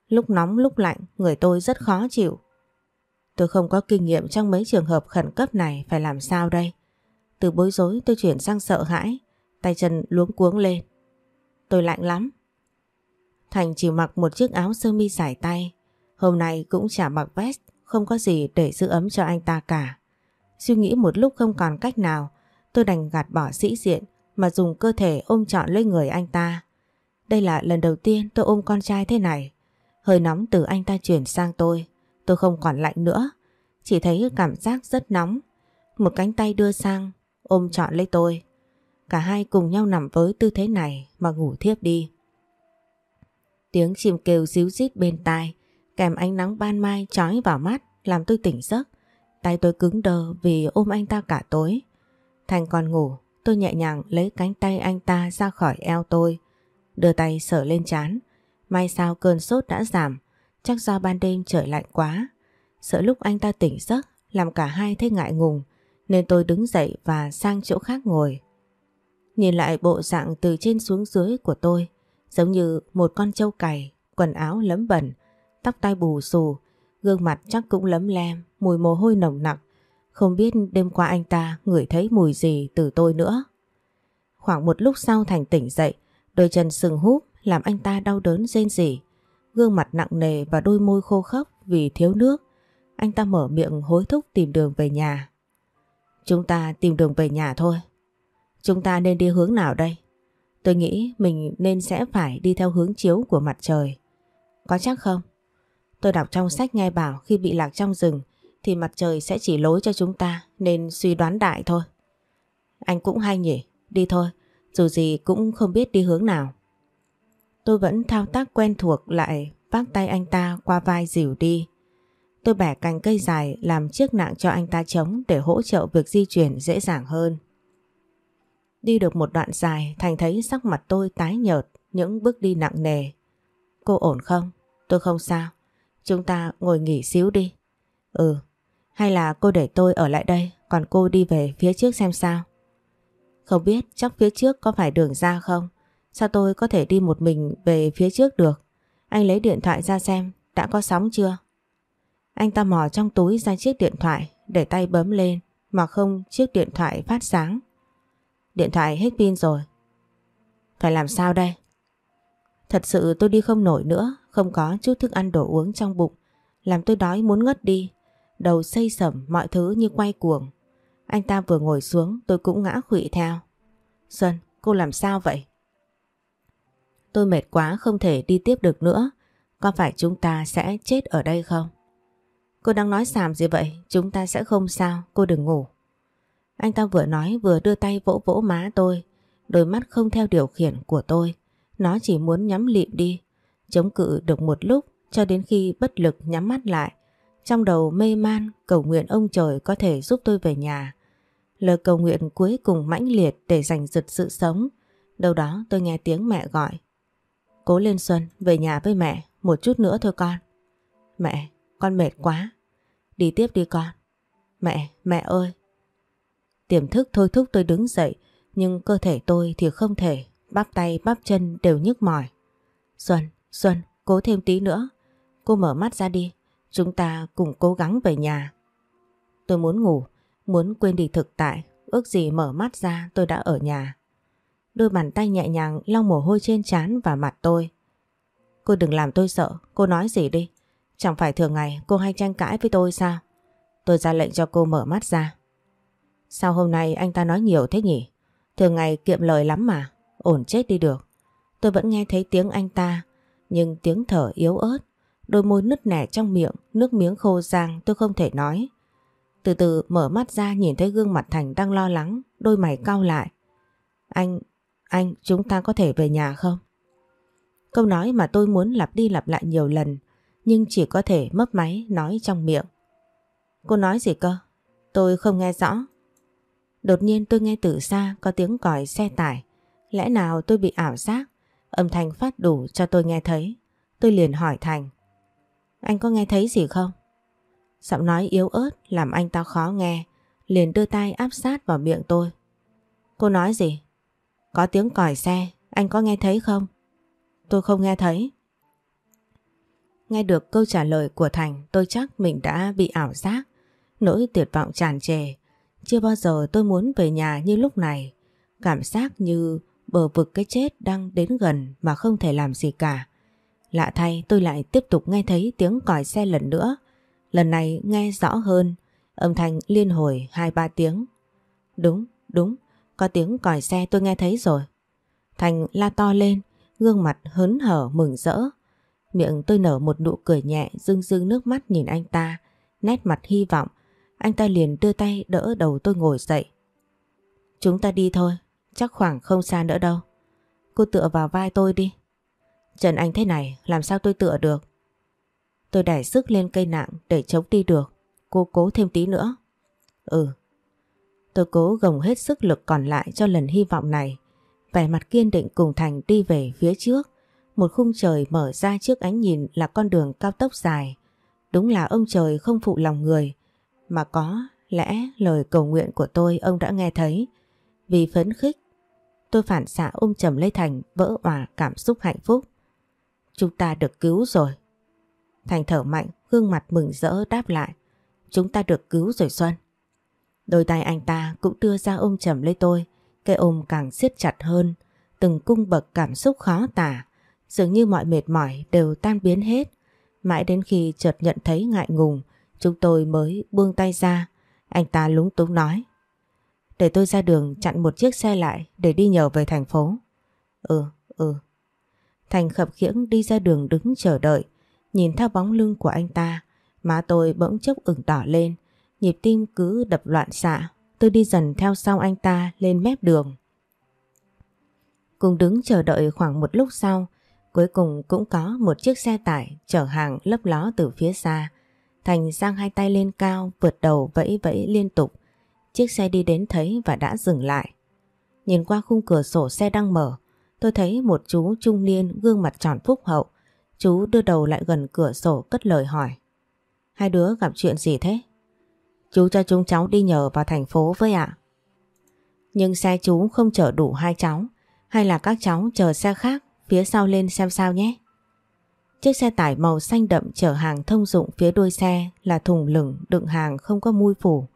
Lúc nóng lúc lạnh, người tôi rất khó chịu. Tôi không có kinh nghiệm trong mấy trường hợp khẩn cấp này phải làm sao đây? Từ bối rối tôi chuyển sang sợ hãi, tay chân luống cuống lên. Tôi lạnh lắm. Thành chỉ mặc một chiếc áo sơ mi dài tay, hôm nay cũng chả mặc vest, không có gì để giữ ấm cho anh ta cả. Suy nghĩ một lúc không còn cách nào, tôi đành gạt bỏ sĩ diện mà dùng cơ thể ôm trọn lấy người anh ta. Đây là lần đầu tiên tôi ôm con trai thế này. Hơi nóng từ anh ta chuyển sang tôi, tôi không còn lạnh nữa, chỉ thấy cảm giác rất nóng. Một cánh tay đưa sang, ôm trọn lấy tôi. Cả hai cùng nhau nằm với tư thế này mà ngủ thiếp đi. Tiếng chim kêu díu rít bên tai, kèm ánh nắng ban mai trói vào mắt làm tôi tỉnh giấc. Tay tôi cứng đờ vì ôm anh ta cả tối. Thành còn ngủ, tôi nhẹ nhàng lấy cánh tay anh ta ra khỏi eo tôi, đưa tay sờ lên chán. May sao cơn sốt đã giảm, chắc do ban đêm trời lạnh quá. Sợ lúc anh ta tỉnh giấc, làm cả hai thấy ngại ngùng, nên tôi đứng dậy và sang chỗ khác ngồi. Nhìn lại bộ dạng từ trên xuống dưới của tôi, giống như một con trâu cày, quần áo lấm bẩn, tóc tai bù xù, gương mặt chắc cũng lấm lem, mùi mồ hôi nồng nặc. Không biết đêm qua anh ta ngửi thấy mùi gì từ tôi nữa. Khoảng một lúc sau Thành tỉnh dậy, đôi chân sừng húp làm anh ta đau đớn rên rỉ. Gương mặt nặng nề và đôi môi khô khốc vì thiếu nước. Anh ta mở miệng hối thúc tìm đường về nhà. Chúng ta tìm đường về nhà thôi. Chúng ta nên đi hướng nào đây? Tôi nghĩ mình nên sẽ phải đi theo hướng chiếu của mặt trời. Có chắc không? Tôi đọc trong sách nghe bảo khi bị lạc trong rừng thì mặt trời sẽ chỉ lối cho chúng ta nên suy đoán đại thôi. Anh cũng hay nhỉ, đi thôi, dù gì cũng không biết đi hướng nào. Tôi vẫn thao tác quen thuộc lại vác tay anh ta qua vai dìu đi. Tôi bẻ cành cây dài làm chiếc nạng cho anh ta chống để hỗ trợ việc di chuyển dễ dàng hơn. Đi được một đoạn dài Thành thấy sắc mặt tôi tái nhợt những bước đi nặng nề. Cô ổn không? Tôi không sao. Chúng ta ngồi nghỉ xíu đi. Ừ, hay là cô để tôi ở lại đây còn cô đi về phía trước xem sao? Không biết chắc phía trước có phải đường ra không? Sao tôi có thể đi một mình về phía trước được? Anh lấy điện thoại ra xem đã có sóng chưa? Anh ta mò trong túi ra chiếc điện thoại để tay bấm lên mà không chiếc điện thoại phát sáng. Điện thoại hết pin rồi. Phải làm sao đây? Thật sự tôi đi không nổi nữa, không có chút thức ăn đồ uống trong bụng, làm tôi đói muốn ngất đi đầu xây sẩm mọi thứ như quay cuồng. Anh ta vừa ngồi xuống tôi cũng ngã khụy theo. Xuân, cô làm sao vậy? Tôi mệt quá không thể đi tiếp được nữa. Có phải chúng ta sẽ chết ở đây không? Cô đang nói xàm gì vậy? Chúng ta sẽ không sao, cô đừng ngủ. Anh ta vừa nói vừa đưa tay vỗ vỗ má tôi. Đôi mắt không theo điều khiển của tôi. Nó chỉ muốn nhắm lịm đi. Chống cự được một lúc cho đến khi bất lực nhắm mắt lại. Trong đầu mê man cầu nguyện ông trời có thể giúp tôi về nhà. Lời cầu nguyện cuối cùng mãnh liệt để giành giật sự sống. Đâu đó tôi nghe tiếng mẹ gọi. Cố lên Xuân, về nhà với mẹ, một chút nữa thôi con. Mẹ, con mệt quá. Đi tiếp đi con. Mẹ, mẹ ơi. Tiềm thức thôi thúc tôi đứng dậy, nhưng cơ thể tôi thì không thể, bắp tay bắp chân đều nhức mỏi. Xuân, Xuân, cố thêm tí nữa. Cô mở mắt ra đi, chúng ta cùng cố gắng về nhà. Tôi muốn ngủ, muốn quên đi thực tại, ước gì mở mắt ra tôi đã ở nhà. Đôi bàn tay nhẹ nhàng lau mồ hôi trên trán và mặt tôi. Cô đừng làm tôi sợ, cô nói gì đi. Chẳng phải thường ngày cô hay tranh cãi với tôi sao? Tôi ra lệnh cho cô mở mắt ra. Sao hôm nay anh ta nói nhiều thế nhỉ? Thường ngày kiệm lời lắm mà, ổn chết đi được. Tôi vẫn nghe thấy tiếng anh ta, nhưng tiếng thở yếu ớt, đôi môi nứt nẻ trong miệng, nước miếng khô rang tôi không thể nói. Từ từ mở mắt ra nhìn thấy gương mặt Thành đang lo lắng, đôi mày cau lại. Anh, anh, chúng ta có thể về nhà không? Câu nói mà tôi muốn lặp đi lặp lại nhiều lần, nhưng chỉ có thể mấp máy nói trong miệng. Cô nói gì cơ? Tôi không nghe rõ. Đột nhiên tôi nghe từ xa có tiếng còi xe tải. Lẽ nào tôi bị ảo giác? Âm thanh phát đủ cho tôi nghe thấy. Tôi liền hỏi Thành. Anh có nghe thấy gì không? Giọng nói yếu ớt làm anh ta khó nghe. Liền đưa tay áp sát vào miệng tôi. Cô nói gì? Có tiếng còi xe, anh có nghe thấy không? Tôi không nghe thấy. Nghe được câu trả lời của Thành tôi chắc mình đã bị ảo giác. Nỗi tuyệt vọng tràn trề. Chưa bao giờ tôi muốn về nhà như lúc này. Cảm giác như bờ vực cái chết đang đến gần mà không thể làm gì cả. Lạ thay tôi lại tiếp tục nghe thấy tiếng còi xe lần nữa. Lần này nghe rõ hơn, âm thanh liên hồi hai ba tiếng. Đúng, đúng, có tiếng còi xe tôi nghe thấy rồi. Thành la to lên, gương mặt hớn hở mừng rỡ. Miệng tôi nở một nụ cười nhẹ rưng rưng nước mắt nhìn anh ta, nét mặt hy vọng. Anh ta liền đưa tay đỡ đầu tôi ngồi dậy. Chúng ta đi thôi, chắc khoảng không xa nữa đâu. Cô tựa vào vai tôi đi. Trần anh thế này, làm sao tôi tựa được? Tôi đẩy sức lên cây nặng để chống đi được. Cô cố thêm tí nữa. Ừ. Tôi cố gồng hết sức lực còn lại cho lần hy vọng này. Vẻ mặt kiên định cùng Thành đi về phía trước. Một khung trời mở ra trước ánh nhìn là con đường cao tốc dài. Đúng là ông trời không phụ lòng người. Mà có lẽ lời cầu nguyện của tôi ông đã nghe thấy. Vì phấn khích, tôi phản xạ ôm chầm lấy Thành vỡ òa cảm xúc hạnh phúc. Chúng ta được cứu rồi. Thành thở mạnh, gương mặt mừng rỡ đáp lại. Chúng ta được cứu rồi Xuân. Đôi tay anh ta cũng đưa ra ôm chầm lấy tôi. Cái ôm càng siết chặt hơn. Từng cung bậc cảm xúc khó tả. Dường như mọi mệt mỏi đều tan biến hết. Mãi đến khi chợt nhận thấy ngại ngùng, chúng tôi mới buông tay ra. Anh ta lúng túng nói. Để tôi ra đường chặn một chiếc xe lại để đi nhờ về thành phố. Ừ, ừ. Thành khập khiễng đi ra đường đứng chờ đợi. Nhìn theo bóng lưng của anh ta, má tôi bỗng chốc ửng đỏ lên. Nhịp tim cứ đập loạn xạ. Tôi đi dần theo sau anh ta lên mép đường. Cùng đứng chờ đợi khoảng một lúc sau, cuối cùng cũng có một chiếc xe tải chở hàng lấp ló từ phía xa. Thành giang hai tay lên cao, vượt đầu vẫy vẫy liên tục. Chiếc xe đi đến thấy và đã dừng lại. Nhìn qua khung cửa sổ xe đang mở, tôi thấy một chú trung niên gương mặt tròn phúc hậu. Chú đưa đầu lại gần cửa sổ cất lời hỏi. Hai đứa gặp chuyện gì thế? Chú cho chúng cháu đi nhờ vào thành phố với ạ. Nhưng xe chú không chở đủ hai cháu, hay là các cháu chờ xe khác phía sau lên xem sao nhé. Chiếc xe tải màu xanh đậm chở hàng thông dụng phía đuôi xe là thùng lửng đựng hàng không có mui phủ.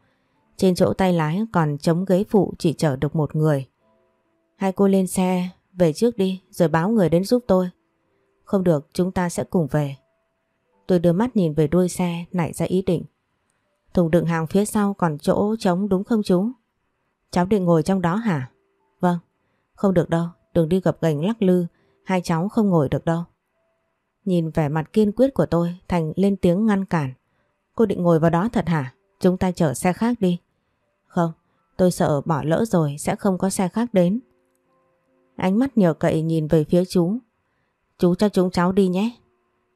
Trên chỗ tay lái còn chống ghế phụ chỉ chở được một người. Hai cô lên xe, về trước đi rồi báo người đến giúp tôi. Không được, chúng ta sẽ cùng về. Tôi đưa mắt nhìn về đuôi xe, nảy ra ý định. Thùng đựng hàng phía sau còn chỗ trống đúng không chú? Cháu định ngồi trong đó hả? Vâng, không được đâu, đừng đi gập gành lắc lư, hai cháu không ngồi được đâu. Nhìn vẻ mặt kiên quyết của tôi, Thành lên tiếng ngăn cản. Cô định ngồi vào đó thật hả? Chúng ta chở xe khác đi. Không, tôi sợ bỏ lỡ rồi sẽ không có xe khác đến. Ánh mắt nhờ cậy nhìn về phía chú. Chú cho chúng cháu đi nhé.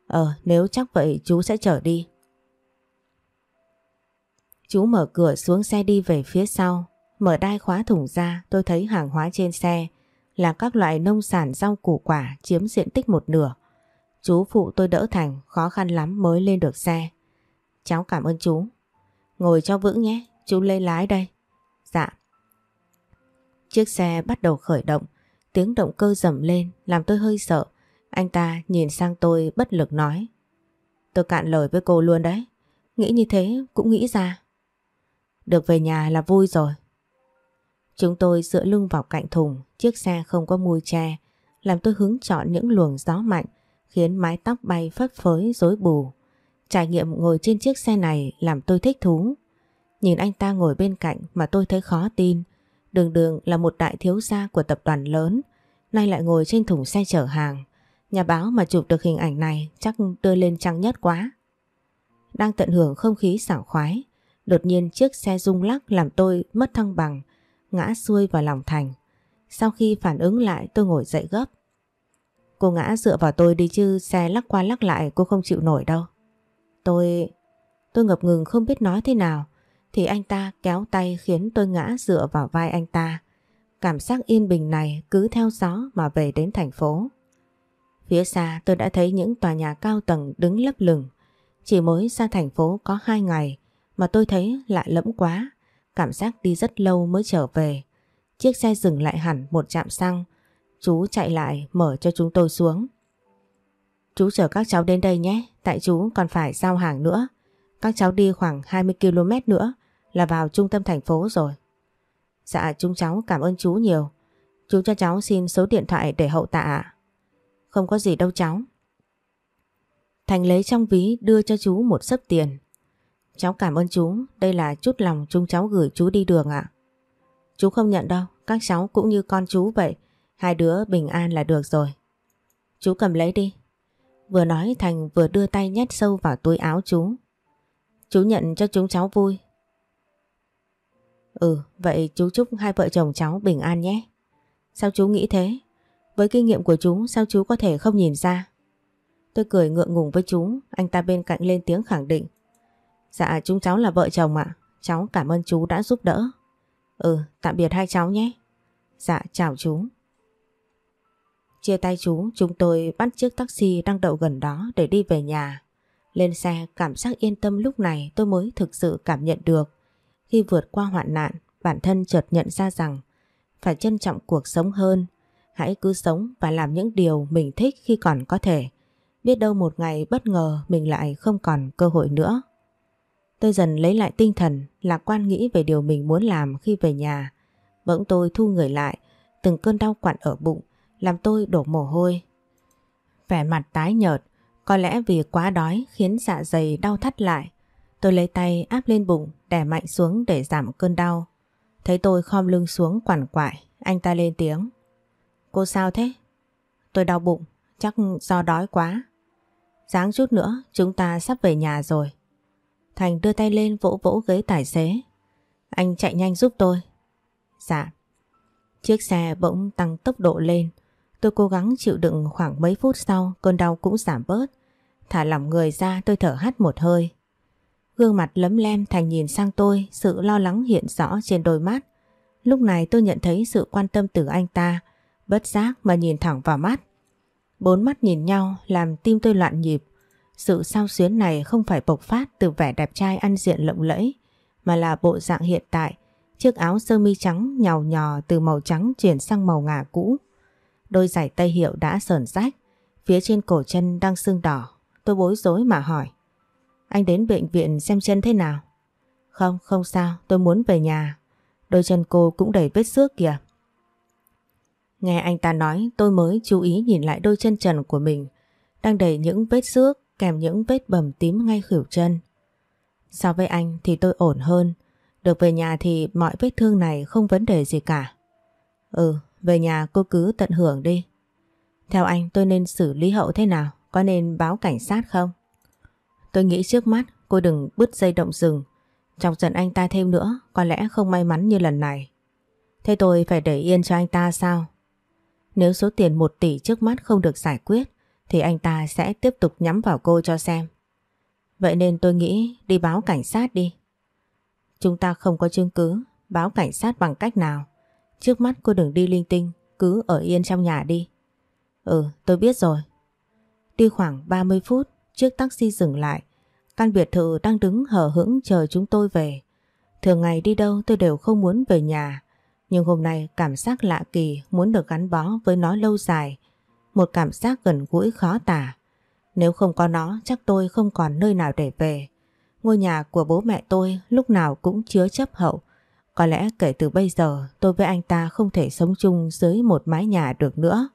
Ờ, nếu chắc vậy chú sẽ chở đi. Chú mở cửa xuống xe đi về phía sau. Mở đai khóa thùng ra tôi thấy hàng hóa trên xe là các loại nông sản rau củ quả chiếm diện tích một nửa. Chú phụ tôi đỡ Thành khó khăn lắm mới lên được xe. Cháu cảm ơn chú. Ngồi cho vững nhé, chú lên lái đây. Dạ. Chiếc xe bắt đầu khởi động, tiếng động cơ dầm lên làm tôi hơi sợ. Anh ta nhìn sang tôi bất lực nói. Tôi cạn lời với cô luôn đấy. Nghĩ như thế cũng nghĩ ra. Được về nhà là vui rồi. Chúng tôi dựa lưng vào cạnh thùng, chiếc xe không có mùi tre, làm tôi hứng chọn những luồng gió mạnh, khiến mái tóc bay phất phới rối bù. Trải nghiệm ngồi trên chiếc xe này làm tôi thích thú. Nhìn anh ta ngồi bên cạnh mà tôi thấy khó tin. Đường đường là một đại thiếu gia của tập đoàn lớn, nay lại ngồi trên thùng xe chở hàng. Nhà báo mà chụp được hình ảnh này chắc đưa lên trang nhất quá. Đang tận hưởng không khí sảng khoái, đột nhiên chiếc xe rung lắc làm tôi mất thăng bằng, ngã xuôi vào lòng thành. Sau khi phản ứng lại tôi ngồi dậy gấp. Cô ngã dựa vào tôi đi chứ xe lắc qua lắc lại cô không chịu nổi đâu. Tôi... Tôi ngập ngừng không biết nói thế nào thì anh ta kéo tay khiến tôi ngã dựa vào vai anh ta. Cảm giác yên bình này cứ theo gió mà về đến thành phố. Phía xa tôi đã thấy những tòa nhà cao tầng đứng lấp lửng. Chỉ mới ra thành phố có hai ngày mà tôi thấy lạ lẫm quá. Cảm giác đi rất lâu mới trở về. Chiếc xe dừng lại hẳn một trạm xăng. Chú chạy lại mở cho chúng tôi xuống. Chú chở các cháu đến đây nhé, tại chú còn phải giao hàng nữa. Các cháu đi khoảng 20 km nữa là vào trung tâm thành phố rồi. Dạ chúng cháu cảm ơn chú nhiều. Chú cho cháu xin số điện thoại để hậu tạ ạ. Không có gì đâu cháu. Thành lấy trong ví đưa cho chú một sấp tiền. Cháu cảm ơn chú, đây là chút lòng chúng cháu gửi chú đi đường ạ. Chú không nhận đâu, các cháu cũng như con chú vậy. Hai đứa bình an là được rồi. Chú cầm lấy đi. Vừa nói Thành vừa đưa tay nhét sâu vào túi áo chú. Chú nhận cho chúng cháu vui. Ừ, vậy chú chúc hai vợ chồng cháu bình an nhé. Sao chú nghĩ thế? Với kinh nghiệm của chú sao chú có thể không nhìn ra? Tôi cười ngượng ngùng với chú, anh ta bên cạnh lên tiếng khẳng định. Dạ chúng cháu là vợ chồng ạ, cháu cảm ơn chú đã giúp đỡ. Ừ, tạm biệt hai cháu nhé. Dạ, chào chú. Chia tay chú, chúng tôi bắt chiếc taxi đang đậu gần đó để đi về nhà. Lên xe, cảm giác yên tâm lúc này tôi mới thực sự cảm nhận được. Khi vượt qua hoạn nạn, bản thân chợt nhận ra rằng phải trân trọng cuộc sống hơn. Hãy cứ sống và làm những điều mình thích khi còn có thể. Biết đâu một ngày bất ngờ mình lại không còn cơ hội nữa. Tôi dần lấy lại tinh thần, lạc quan nghĩ về điều mình muốn làm khi về nhà. Bỗng tôi thu người lại, từng cơn đau quặn ở bụng, làm tôi đổ mồ hôi. Vẻ mặt tái nhợt, có lẽ vì quá đói khiến dạ dày đau thắt lại. Tôi lấy tay áp lên bụng, đè mạnh xuống để giảm cơn đau. Thấy tôi khom lưng xuống quằn quại, anh ta lên tiếng. Cô sao thế? Tôi đau bụng, chắc do đói quá. Sáng chút nữa, chúng ta sắp về nhà rồi. Thành đưa tay lên vỗ vỗ ghế tài xế. Anh chạy nhanh giúp tôi. Dạ. Chiếc xe bỗng tăng tốc độ lên. Tôi cố gắng chịu đựng khoảng mấy phút sau cơn đau cũng giảm bớt. Thả lỏng người ra tôi thở hắt một hơi. Gương mặt lấm lem Thành nhìn sang tôi, sự lo lắng hiện rõ trên đôi mắt. Lúc này tôi nhận thấy sự quan tâm từ anh ta, bất giác mà nhìn thẳng vào mắt. Bốn mắt nhìn nhau làm tim tôi loạn nhịp. Sự sao xuyến này không phải bộc phát từ vẻ đẹp trai ăn diện lộng lẫy, mà là bộ dạng hiện tại, chiếc áo sơ mi trắng nhào nhò từ màu trắng chuyển sang màu ngà cũ. Đôi giày tây hiệu đã sờn rách, phía trên cổ chân đang sưng đỏ. Tôi bối rối mà hỏi. Anh đến bệnh viện xem chân thế nào? Không, không sao, tôi muốn về nhà. Đôi chân cô cũng đầy vết xước kìa. Nghe anh ta nói tôi mới chú ý nhìn lại đôi chân trần của mình đang đầy những vết xước kèm những vết bầm tím ngay khỉu chân. So với anh thì tôi ổn hơn. Được về nhà thì mọi vết thương này không vấn đề gì cả. Ừ, về nhà cô cứ tận hưởng đi. Theo anh tôi nên xử lý hậu thế nào? Có nên báo cảnh sát không? Tôi nghĩ trước mắt cô đừng bứt dây động rừng. Chọc giận anh ta thêm nữa có lẽ không may mắn như lần này. Thế tôi phải để yên cho anh ta sao? Nếu số tiền 1 tỷ trước mắt không được giải quyết thì anh ta sẽ tiếp tục nhắm vào cô cho xem. Vậy nên tôi nghĩ đi báo cảnh sát đi. Chúng ta không có chứng cứ, báo cảnh sát bằng cách nào. Trước mắt cô đừng đi linh tinh, cứ ở yên trong nhà đi. Ừ, tôi biết rồi. Đi khoảng 30 phút, chiếc taxi dừng lại. Căn biệt thự đang đứng hờ hững chờ chúng tôi về. Thường ngày đi đâu tôi đều không muốn về nhà. Nhưng hôm nay cảm giác lạ kỳ muốn được gắn bó với nó lâu dài. Một cảm giác gần gũi khó tả. Nếu không có nó, chắc tôi không còn nơi nào để về. Ngôi nhà của bố mẹ tôi lúc nào cũng chứa chấp hậu. Có lẽ kể từ bây giờ, tôi với anh ta không thể sống chung dưới một mái nhà được nữa.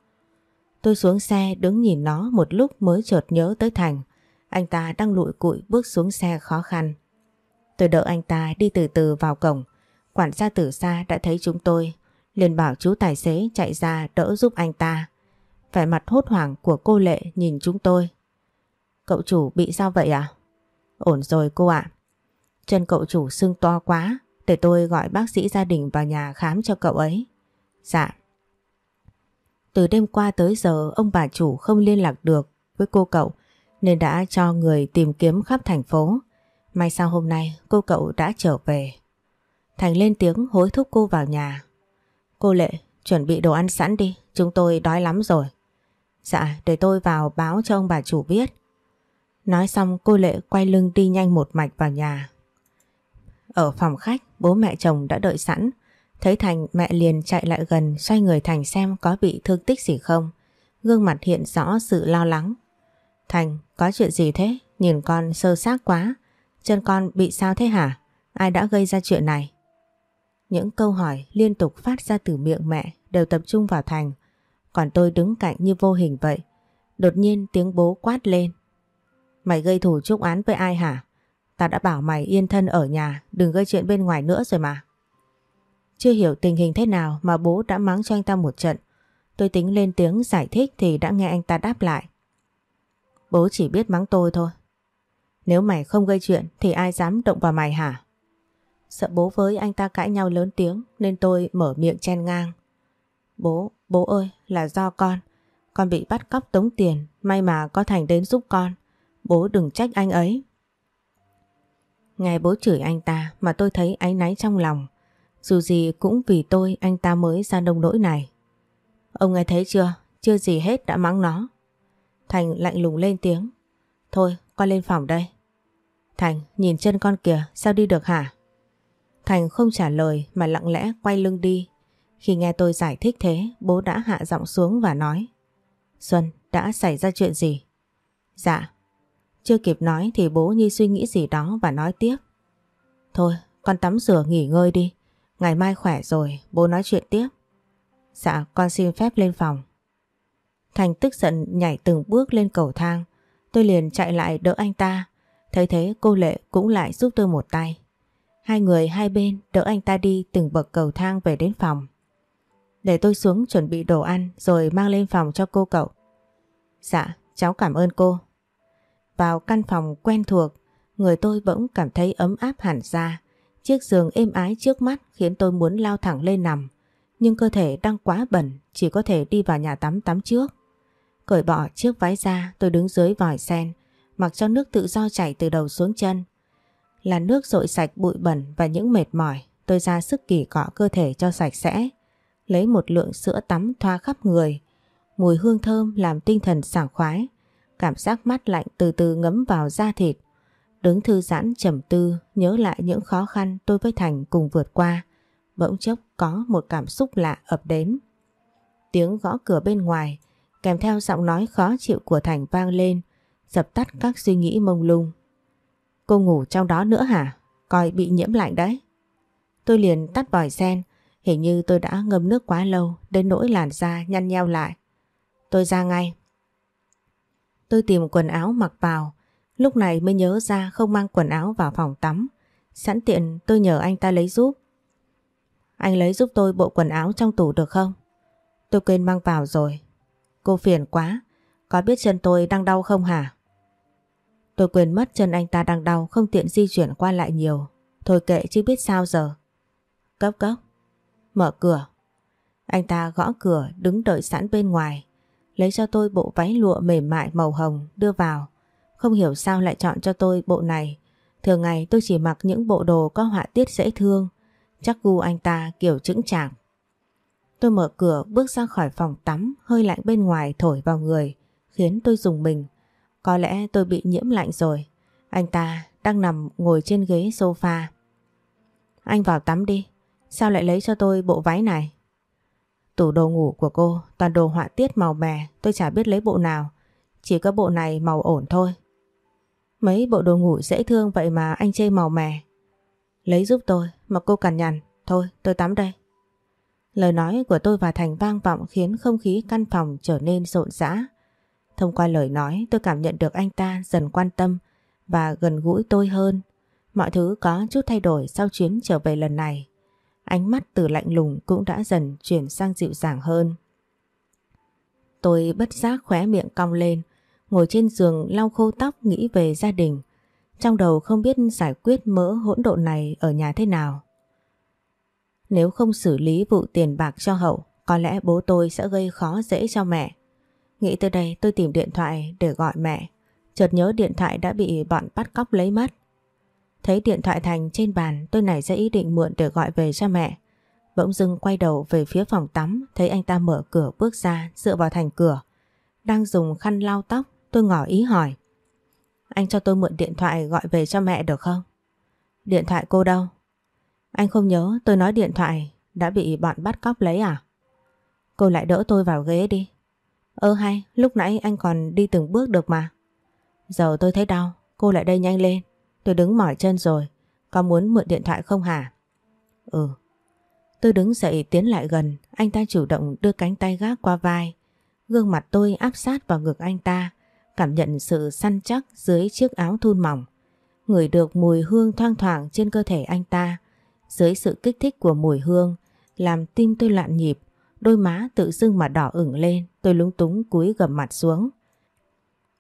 Tôi xuống xe đứng nhìn nó một lúc mới chợt nhớ tới Thành. Anh ta đang lụi cụi bước xuống xe khó khăn. Tôi đợi anh ta đi từ từ vào cổng. Quản gia từ xa đã thấy chúng tôi. liền bảo chú tài xế chạy ra đỡ giúp anh ta. Vẻ mặt hốt hoảng của cô Lệ nhìn chúng tôi. Cậu chủ bị sao vậy à? Ổn rồi cô ạ. Chân cậu chủ sưng to quá. Để tôi gọi bác sĩ gia đình vào nhà khám cho cậu ấy. Dạ. Từ đêm qua tới giờ, ông bà chủ không liên lạc được với cô cậu nên đã cho người tìm kiếm khắp thành phố. May sao hôm nay cô cậu đã trở về. Thành lên tiếng hối thúc cô vào nhà. Cô Lệ, chuẩn bị đồ ăn sẵn đi, chúng tôi đói lắm rồi. Dạ, để tôi vào báo cho ông bà chủ biết. Nói xong cô Lệ quay lưng đi nhanh một mạch vào nhà. Ở phòng khách, bố mẹ chồng đã đợi sẵn. Thấy Thành mẹ liền chạy lại gần xoay người Thành xem có bị thương tích gì không. Gương mặt hiện rõ sự lo lắng. Thành, có chuyện gì thế? Nhìn con sơ xác quá. Chân con bị sao thế hả? Ai đã gây ra chuyện này? Những câu hỏi liên tục phát ra từ miệng mẹ đều tập trung vào Thành. Còn tôi đứng cạnh như vô hình vậy. Đột nhiên tiếng bố quát lên. Mày gây thủ trúc án với ai hả? Tao đã bảo mày yên thân ở nhà, đừng gây chuyện bên ngoài nữa rồi mà. Chưa hiểu tình hình thế nào mà bố đã mắng cho anh ta một trận. Tôi tính lên tiếng giải thích thì đã nghe anh ta đáp lại. Bố chỉ biết mắng tôi thôi. Nếu mày không gây chuyện thì ai dám động vào mày hả? Sợ bố với anh ta cãi nhau lớn tiếng nên tôi mở miệng chen ngang. Bố, bố ơi, là do con. Con bị bắt cóc tống tiền, may mà có Thành đến giúp con. Bố đừng trách anh ấy. Ngày bố chửi anh ta mà tôi thấy áy náy trong lòng. Dù gì cũng vì tôi anh ta mới ra nông nỗi này. Ông nghe thấy chưa? Chưa gì hết đã mắng nó. Thành lạnh lùng lên tiếng. Thôi, con lên phòng đây. Thành, nhìn chân con kìa, sao đi được hả? Thành không trả lời mà lặng lẽ quay lưng đi. Khi nghe tôi giải thích thế, bố đã hạ giọng xuống và nói. Xuân, đã xảy ra chuyện gì? Dạ. Chưa kịp nói thì bố như suy nghĩ gì đó và nói tiếp. Thôi, con tắm rửa nghỉ ngơi đi. Ngày mai khỏe rồi, bố nói chuyện tiếp. Dạ, con xin phép lên phòng. Thành tức giận nhảy từng bước lên cầu thang. Tôi liền chạy lại đỡ anh ta. Thấy thế cô Lệ cũng lại giúp tôi một tay. Hai người hai bên đỡ anh ta đi từng bậc cầu thang về đến phòng. Để tôi xuống chuẩn bị đồ ăn rồi mang lên phòng cho cô cậu. Dạ, cháu cảm ơn cô. Vào căn phòng quen thuộc, người tôi bỗng cảm thấy ấm áp hẳn ra. Chiếc giường êm ái trước mắt khiến tôi muốn lao thẳng lên nằm. Nhưng cơ thể đang quá bẩn, chỉ có thể đi vào nhà tắm tắm trước. Cởi bỏ chiếc váy ra, tôi đứng dưới vòi sen, mặc cho nước tự do chảy từ đầu xuống chân. Là nước rội sạch bụi bẩn và những mệt mỏi, tôi ra sức kỳ cọ cơ thể cho sạch sẽ. Lấy một lượng sữa tắm thoa khắp người, mùi hương thơm làm tinh thần sảng khoái. Cảm giác mát lạnh từ từ ngấm vào da thịt. Đứng thư giãn trầm tư, nhớ lại những khó khăn tôi với Thành cùng vượt qua. Bỗng chốc có một cảm xúc lạ ập đến. Tiếng gõ cửa bên ngoài, kèm theo giọng nói khó chịu của Thành vang lên, dập tắt các suy nghĩ mông lung. Cô ngủ trong đó nữa hả? Coi bị nhiễm lạnh đấy. Tôi liền tắt vòi sen, hình như tôi đã ngâm nước quá lâu đến nỗi làn da nhăn nheo lại. Tôi ra ngay. Tôi tìm quần áo mặc vào, Lúc này mới nhớ ra không mang quần áo vào phòng tắm. Sẵn tiện tôi nhờ anh ta lấy giúp. Anh lấy giúp tôi bộ quần áo trong tủ được không? Tôi quên mang vào rồi. Cô phiền quá. Có biết chân tôi đang đau không hả? Tôi quên mất chân anh ta đang đau, không tiện di chuyển qua lại nhiều. Thôi kệ chứ biết sao giờ. Cốc cốc. Mở cửa. Anh ta gõ cửa, đứng đợi sẵn bên ngoài. Lấy cho tôi bộ váy lụa mềm mại màu hồng, đưa vào. Không hiểu sao lại chọn cho tôi bộ này. Thường ngày tôi chỉ mặc những bộ đồ có họa tiết dễ thương. Chắc gu anh ta kiểu chững chạc. Tôi mở cửa bước ra khỏi phòng tắm, hơi lạnh bên ngoài thổi vào người, khiến tôi dùng mình. Có lẽ tôi bị nhiễm lạnh rồi. Anh ta đang nằm ngồi trên ghế sofa. Anh vào tắm đi. Sao lại lấy cho tôi bộ váy này? Tủ đồ ngủ của cô toàn đồ họa tiết màu mè, tôi chả biết lấy bộ nào. Chỉ có bộ này màu ổn thôi. Mấy bộ đồ ngủ dễ thương vậy mà anh chê màu mè. Lấy giúp tôi mà cô cằn nhằn. Thôi tôi tắm đây. Lời nói của tôi và Thành vang vọng khiến không khí căn phòng trở nên rộn rã. Thông qua lời nói tôi cảm nhận được anh ta dần quan tâm và gần gũi tôi hơn. Mọi thứ có chút thay đổi sau chuyến trở về lần này. Ánh mắt từ lạnh lùng cũng đã dần chuyển sang dịu dàng hơn. Tôi bất giác khóe miệng cong lên, ngồi trên giường lau khô tóc nghĩ về gia đình. Trong đầu không biết giải quyết mỡ hỗn độn này ở nhà thế nào. Nếu không xử lý vụ tiền bạc cho hậu, có lẽ bố tôi sẽ gây khó dễ cho mẹ. Nghĩ tới đây tôi tìm điện thoại để gọi mẹ. Chợt nhớ điện thoại đã bị bọn bắt cóc lấy mất. Thấy điện thoại Thành trên bàn tôi nảy ra ý định mượn để gọi về cho mẹ. Bỗng dưng quay đầu về phía phòng tắm thấy anh ta mở cửa bước ra dựa vào thành cửa. Đang dùng khăn lau tóc tôi ngỏ ý hỏi. Anh cho tôi mượn điện thoại gọi về cho mẹ được không? Điện thoại cô đâu? Anh không nhớ tôi nói điện thoại đã bị bọn bắt cóc lấy à? Cô lại đỡ tôi vào ghế đi. Ơ hay, lúc nãy anh còn đi từng bước được mà. Giờ tôi thấy đau, cô lại đây nhanh lên. Tôi đứng mỏi chân rồi, có muốn mượn điện thoại không hả? Ừ. Tôi đứng dậy tiến lại gần, anh ta chủ động đưa cánh tay gác qua vai. Gương mặt tôi áp sát vào ngực anh ta, cảm nhận sự săn chắc dưới chiếc áo thun mỏng. Ngửi được mùi hương thoang thoảng trên cơ thể anh ta. Dưới sự kích thích của mùi hương, làm tim tôi loạn nhịp, đôi má tự dưng mà đỏ ửng lên, tôi lúng túng cúi gầm mặt xuống.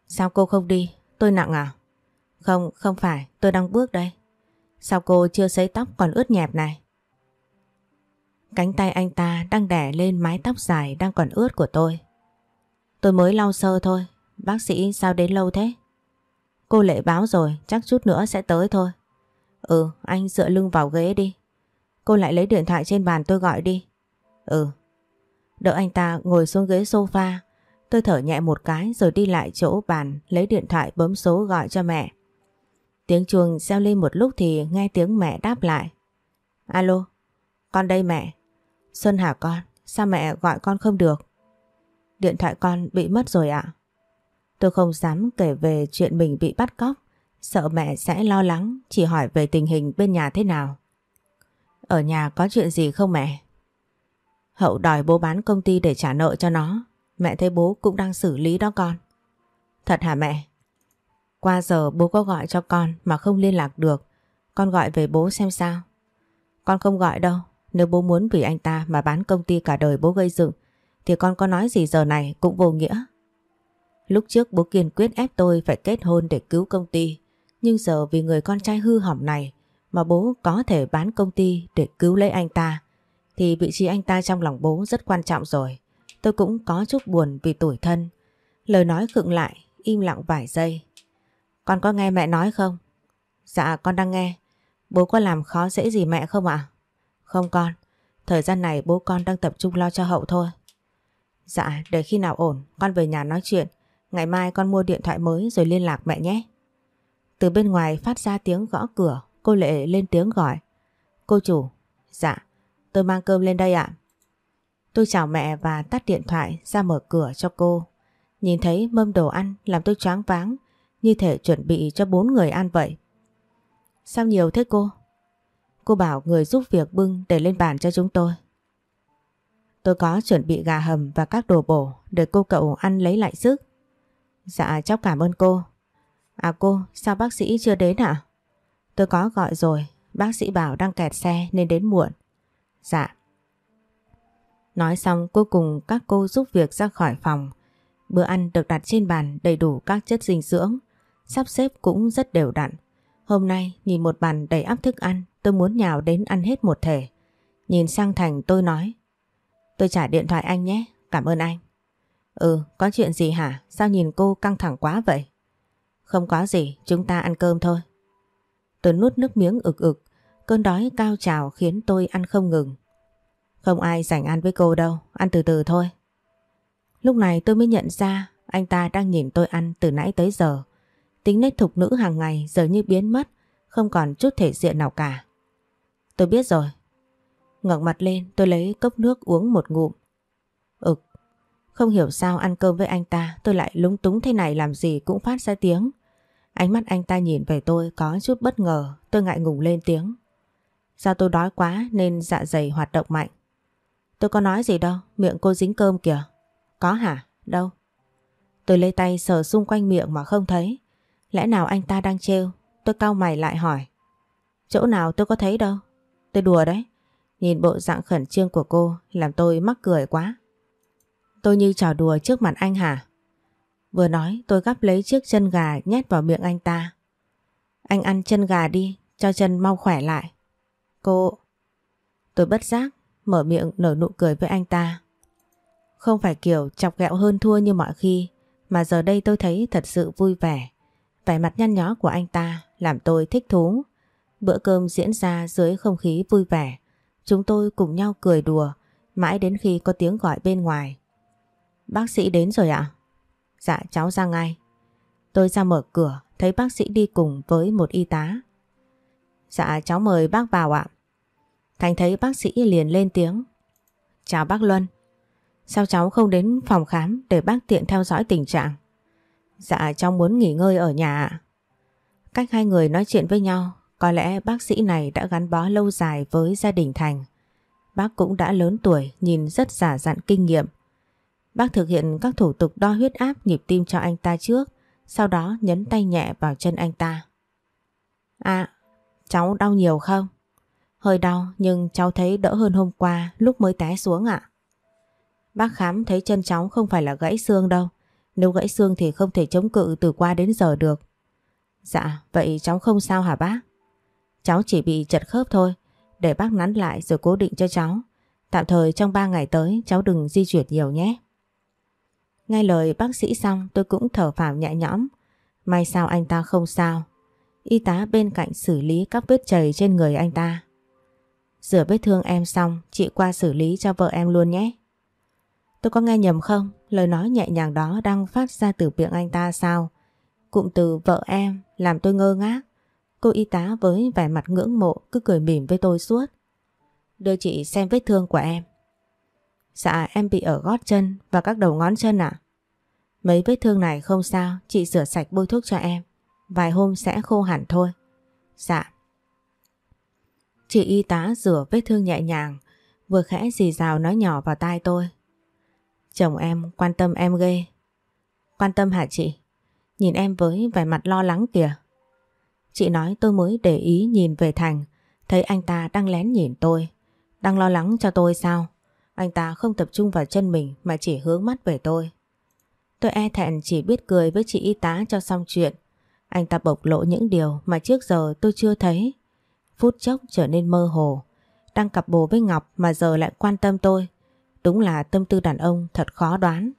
Sao cô không đi? Tôi nặng à? Không, không phải, tôi đang bước đây. Sao cô chưa sấy tóc còn ướt nhẹp này? Cánh tay anh ta đang đẻ lên mái tóc dài đang còn ướt của tôi. Tôi mới lau sơ thôi, bác sĩ sao đến lâu thế? Cô lệ báo rồi, chắc chút nữa sẽ tới thôi. Ừ, anh dựa lưng vào ghế đi. Cô lại lấy điện thoại trên bàn tôi gọi đi. Ừ. Đợi anh ta ngồi xuống ghế sofa, tôi thở nhẹ một cái rồi đi lại chỗ bàn lấy điện thoại bấm số gọi cho mẹ. Tiếng chuông reo lên một lúc thì nghe tiếng mẹ đáp lại. Alo, con đây mẹ. Xuân hả con, sao mẹ gọi con không được? Điện thoại con bị mất rồi ạ. Tôi không dám kể về chuyện mình bị bắt cóc, sợ mẹ sẽ lo lắng, chỉ hỏi về tình hình bên nhà thế nào. Ở nhà có chuyện gì không mẹ? Hậu đòi bố bán công ty để trả nợ cho nó, mẹ thấy bố cũng đang xử lý đó con. Thật hả mẹ? Qua giờ bố có gọi cho con mà không liên lạc được. Con gọi về bố xem sao. Con không gọi đâu. Nếu bố muốn vì anh ta mà bán công ty cả đời bố gây dựng thì con có nói gì giờ này cũng vô nghĩa. Lúc trước bố kiên quyết ép tôi phải kết hôn để cứu công ty. Nhưng giờ vì người con trai hư hỏng này mà bố có thể bán công ty để cứu lấy anh ta thì vị trí anh ta trong lòng bố rất quan trọng rồi. Tôi cũng có chút buồn vì tuổi thân. Lời nói khựng lại, im lặng vài giây. Con có nghe mẹ nói không? Dạ con đang nghe. Bố có làm khó dễ gì mẹ không ạ? Không con. Thời gian này bố con đang tập trung lo cho hậu thôi. Dạ để khi nào ổn con về nhà nói chuyện. Ngày mai con mua điện thoại mới rồi liên lạc mẹ nhé. Từ bên ngoài phát ra tiếng gõ cửa. Cô Lệ lên tiếng gọi. Cô chủ. Dạ. Tôi mang cơm lên đây ạ. Tôi chào mẹ và tắt điện thoại ra mở cửa cho cô. Nhìn thấy mâm đồ ăn làm tôi choáng váng như thể chuẩn bị cho bốn người ăn vậy. Sao nhiều thế cô? Cô bảo người giúp việc bưng để lên bàn cho chúng tôi. Tôi có chuẩn bị gà hầm và các đồ bổ để cô cậu ăn lấy lại sức. Dạ cháu cảm ơn cô. À cô, sao bác sĩ chưa đến ạ? Tôi có gọi rồi, bác sĩ bảo đang kẹt xe nên đến muộn. Dạ. Nói xong cuối cùng các cô giúp việc ra khỏi phòng. Bữa ăn được đặt trên bàn đầy đủ các chất dinh dưỡng, sắp xếp cũng rất đều đặn. Hôm nay nhìn một bàn đầy ắp thức ăn, tôi muốn nhào đến ăn hết một thể. Nhìn sang Thành tôi nói, tôi trả điện thoại anh nhé, cảm ơn anh. Ừ, có chuyện gì hả? Sao nhìn cô căng thẳng quá vậy? Không có gì, chúng ta ăn cơm thôi. Tôi nuốt nước miếng ực ực, cơn đói cao trào khiến tôi ăn không ngừng. Không ai rảnh ăn với cô đâu, ăn từ từ thôi. Lúc này tôi mới nhận ra anh ta đang nhìn tôi ăn từ nãy tới giờ. Tính nét thục nữ hàng ngày giờ như biến mất, không còn chút thể diện nào cả. Tôi biết rồi. ngẩng mặt lên tôi lấy cốc nước uống một ngụm. Ực, không hiểu sao ăn cơm với anh ta tôi lại lúng túng thế này làm gì cũng phát ra tiếng. Ánh mắt anh ta nhìn về tôi có chút bất ngờ, tôi ngại ngùng lên tiếng. Do tôi đói quá nên dạ dày hoạt động mạnh. Tôi có nói gì đâu, miệng cô dính cơm kìa. Có hả? Đâu? Tôi lấy tay sờ xung quanh miệng mà không thấy. Lẽ nào anh ta đang trêu? Tôi cau mày lại hỏi. Chỗ nào tôi có thấy đâu? Tôi đùa đấy. Nhìn bộ dạng khẩn trương của cô làm tôi mắc cười quá. Tôi như trò đùa trước mặt anh hả? Vừa nói tôi gắp lấy chiếc chân gà nhét vào miệng anh ta. Anh ăn chân gà đi, cho chân mau khỏe lại. Cô... Tôi bất giác, mở miệng nở nụ cười với anh ta. Không phải kiểu chọc ghẹo hơn thua như mọi khi, mà giờ đây tôi thấy thật sự vui vẻ. Vẻ mặt nhăn nhó của anh ta làm tôi thích thú. Bữa cơm diễn ra dưới không khí vui vẻ. Chúng tôi cùng nhau cười đùa, mãi đến khi có tiếng gọi bên ngoài. Bác sĩ đến rồi ạ? Dạ cháu ra ngay. Tôi ra mở cửa, thấy bác sĩ đi cùng với một y tá. Dạ cháu mời bác vào ạ. Thành thấy bác sĩ liền lên tiếng. Chào bác Luân. Sao cháu không đến phòng khám để bác tiện theo dõi tình trạng? Dạ cháu muốn nghỉ ngơi ở nhà ạ. Cách hai người nói chuyện với nhau, có lẽ bác sĩ này đã gắn bó lâu dài với gia đình Thành. Bác cũng đã lớn tuổi, nhìn rất giả dặn kinh nghiệm. Bác thực hiện các thủ tục đo huyết áp nhịp tim cho anh ta trước, sau đó nhấn tay nhẹ vào chân anh ta. À, cháu đau nhiều không? Hơi đau nhưng cháu thấy đỡ hơn hôm qua lúc mới té xuống ạ. Bác khám thấy chân cháu không phải là gãy xương đâu. Nếu gãy xương thì không thể chống cự từ qua đến giờ được. Dạ, vậy cháu không sao hả bác? Cháu chỉ bị chật khớp thôi, để bác nắn lại rồi cố định cho cháu. Tạm thời trong 3 ngày tới cháu đừng di chuyển nhiều nhé. Nghe lời bác sĩ xong tôi cũng thở phào nhẹ nhõm. May sao anh ta không sao. Y tá bên cạnh xử lý các vết chảy trên người anh ta. Rửa vết thương em xong, chị qua xử lý cho vợ em luôn nhé. Tôi có nghe nhầm không? Lời nói nhẹ nhàng đó đang phát ra từ miệng anh ta sao? Cụm từ vợ em làm tôi ngơ ngác. Cô y tá với vẻ mặt ngưỡng mộ cứ cười mỉm với tôi suốt. Đưa chị xem vết thương của em. Dạ em bị ở gót chân và các đầu ngón chân ạ. Mấy vết thương này không sao, chị rửa sạch bôi thuốc cho em. Vài hôm sẽ khô hẳn thôi. Dạ. Chị y tá rửa vết thương nhẹ nhàng, vừa khẽ dì rào nói nhỏ vào tai tôi. Chồng em quan tâm em ghê. Quan tâm hả chị? Nhìn em với vẻ mặt lo lắng kìa. Chị nói tôi mới để ý nhìn về Thành, thấy anh ta đang lén nhìn tôi. Đang lo lắng cho tôi sao? Anh ta không tập trung vào chân mình mà chỉ hướng mắt về tôi. Tôi e thẹn chỉ biết cười với chị y tá cho xong chuyện. Anh ta bộc lộ những điều mà trước giờ tôi chưa thấy. Phút chốc trở nên mơ hồ. Đang cặp bồ với Ngọc mà giờ lại quan tâm tôi. Đúng là tâm tư đàn ông thật khó đoán.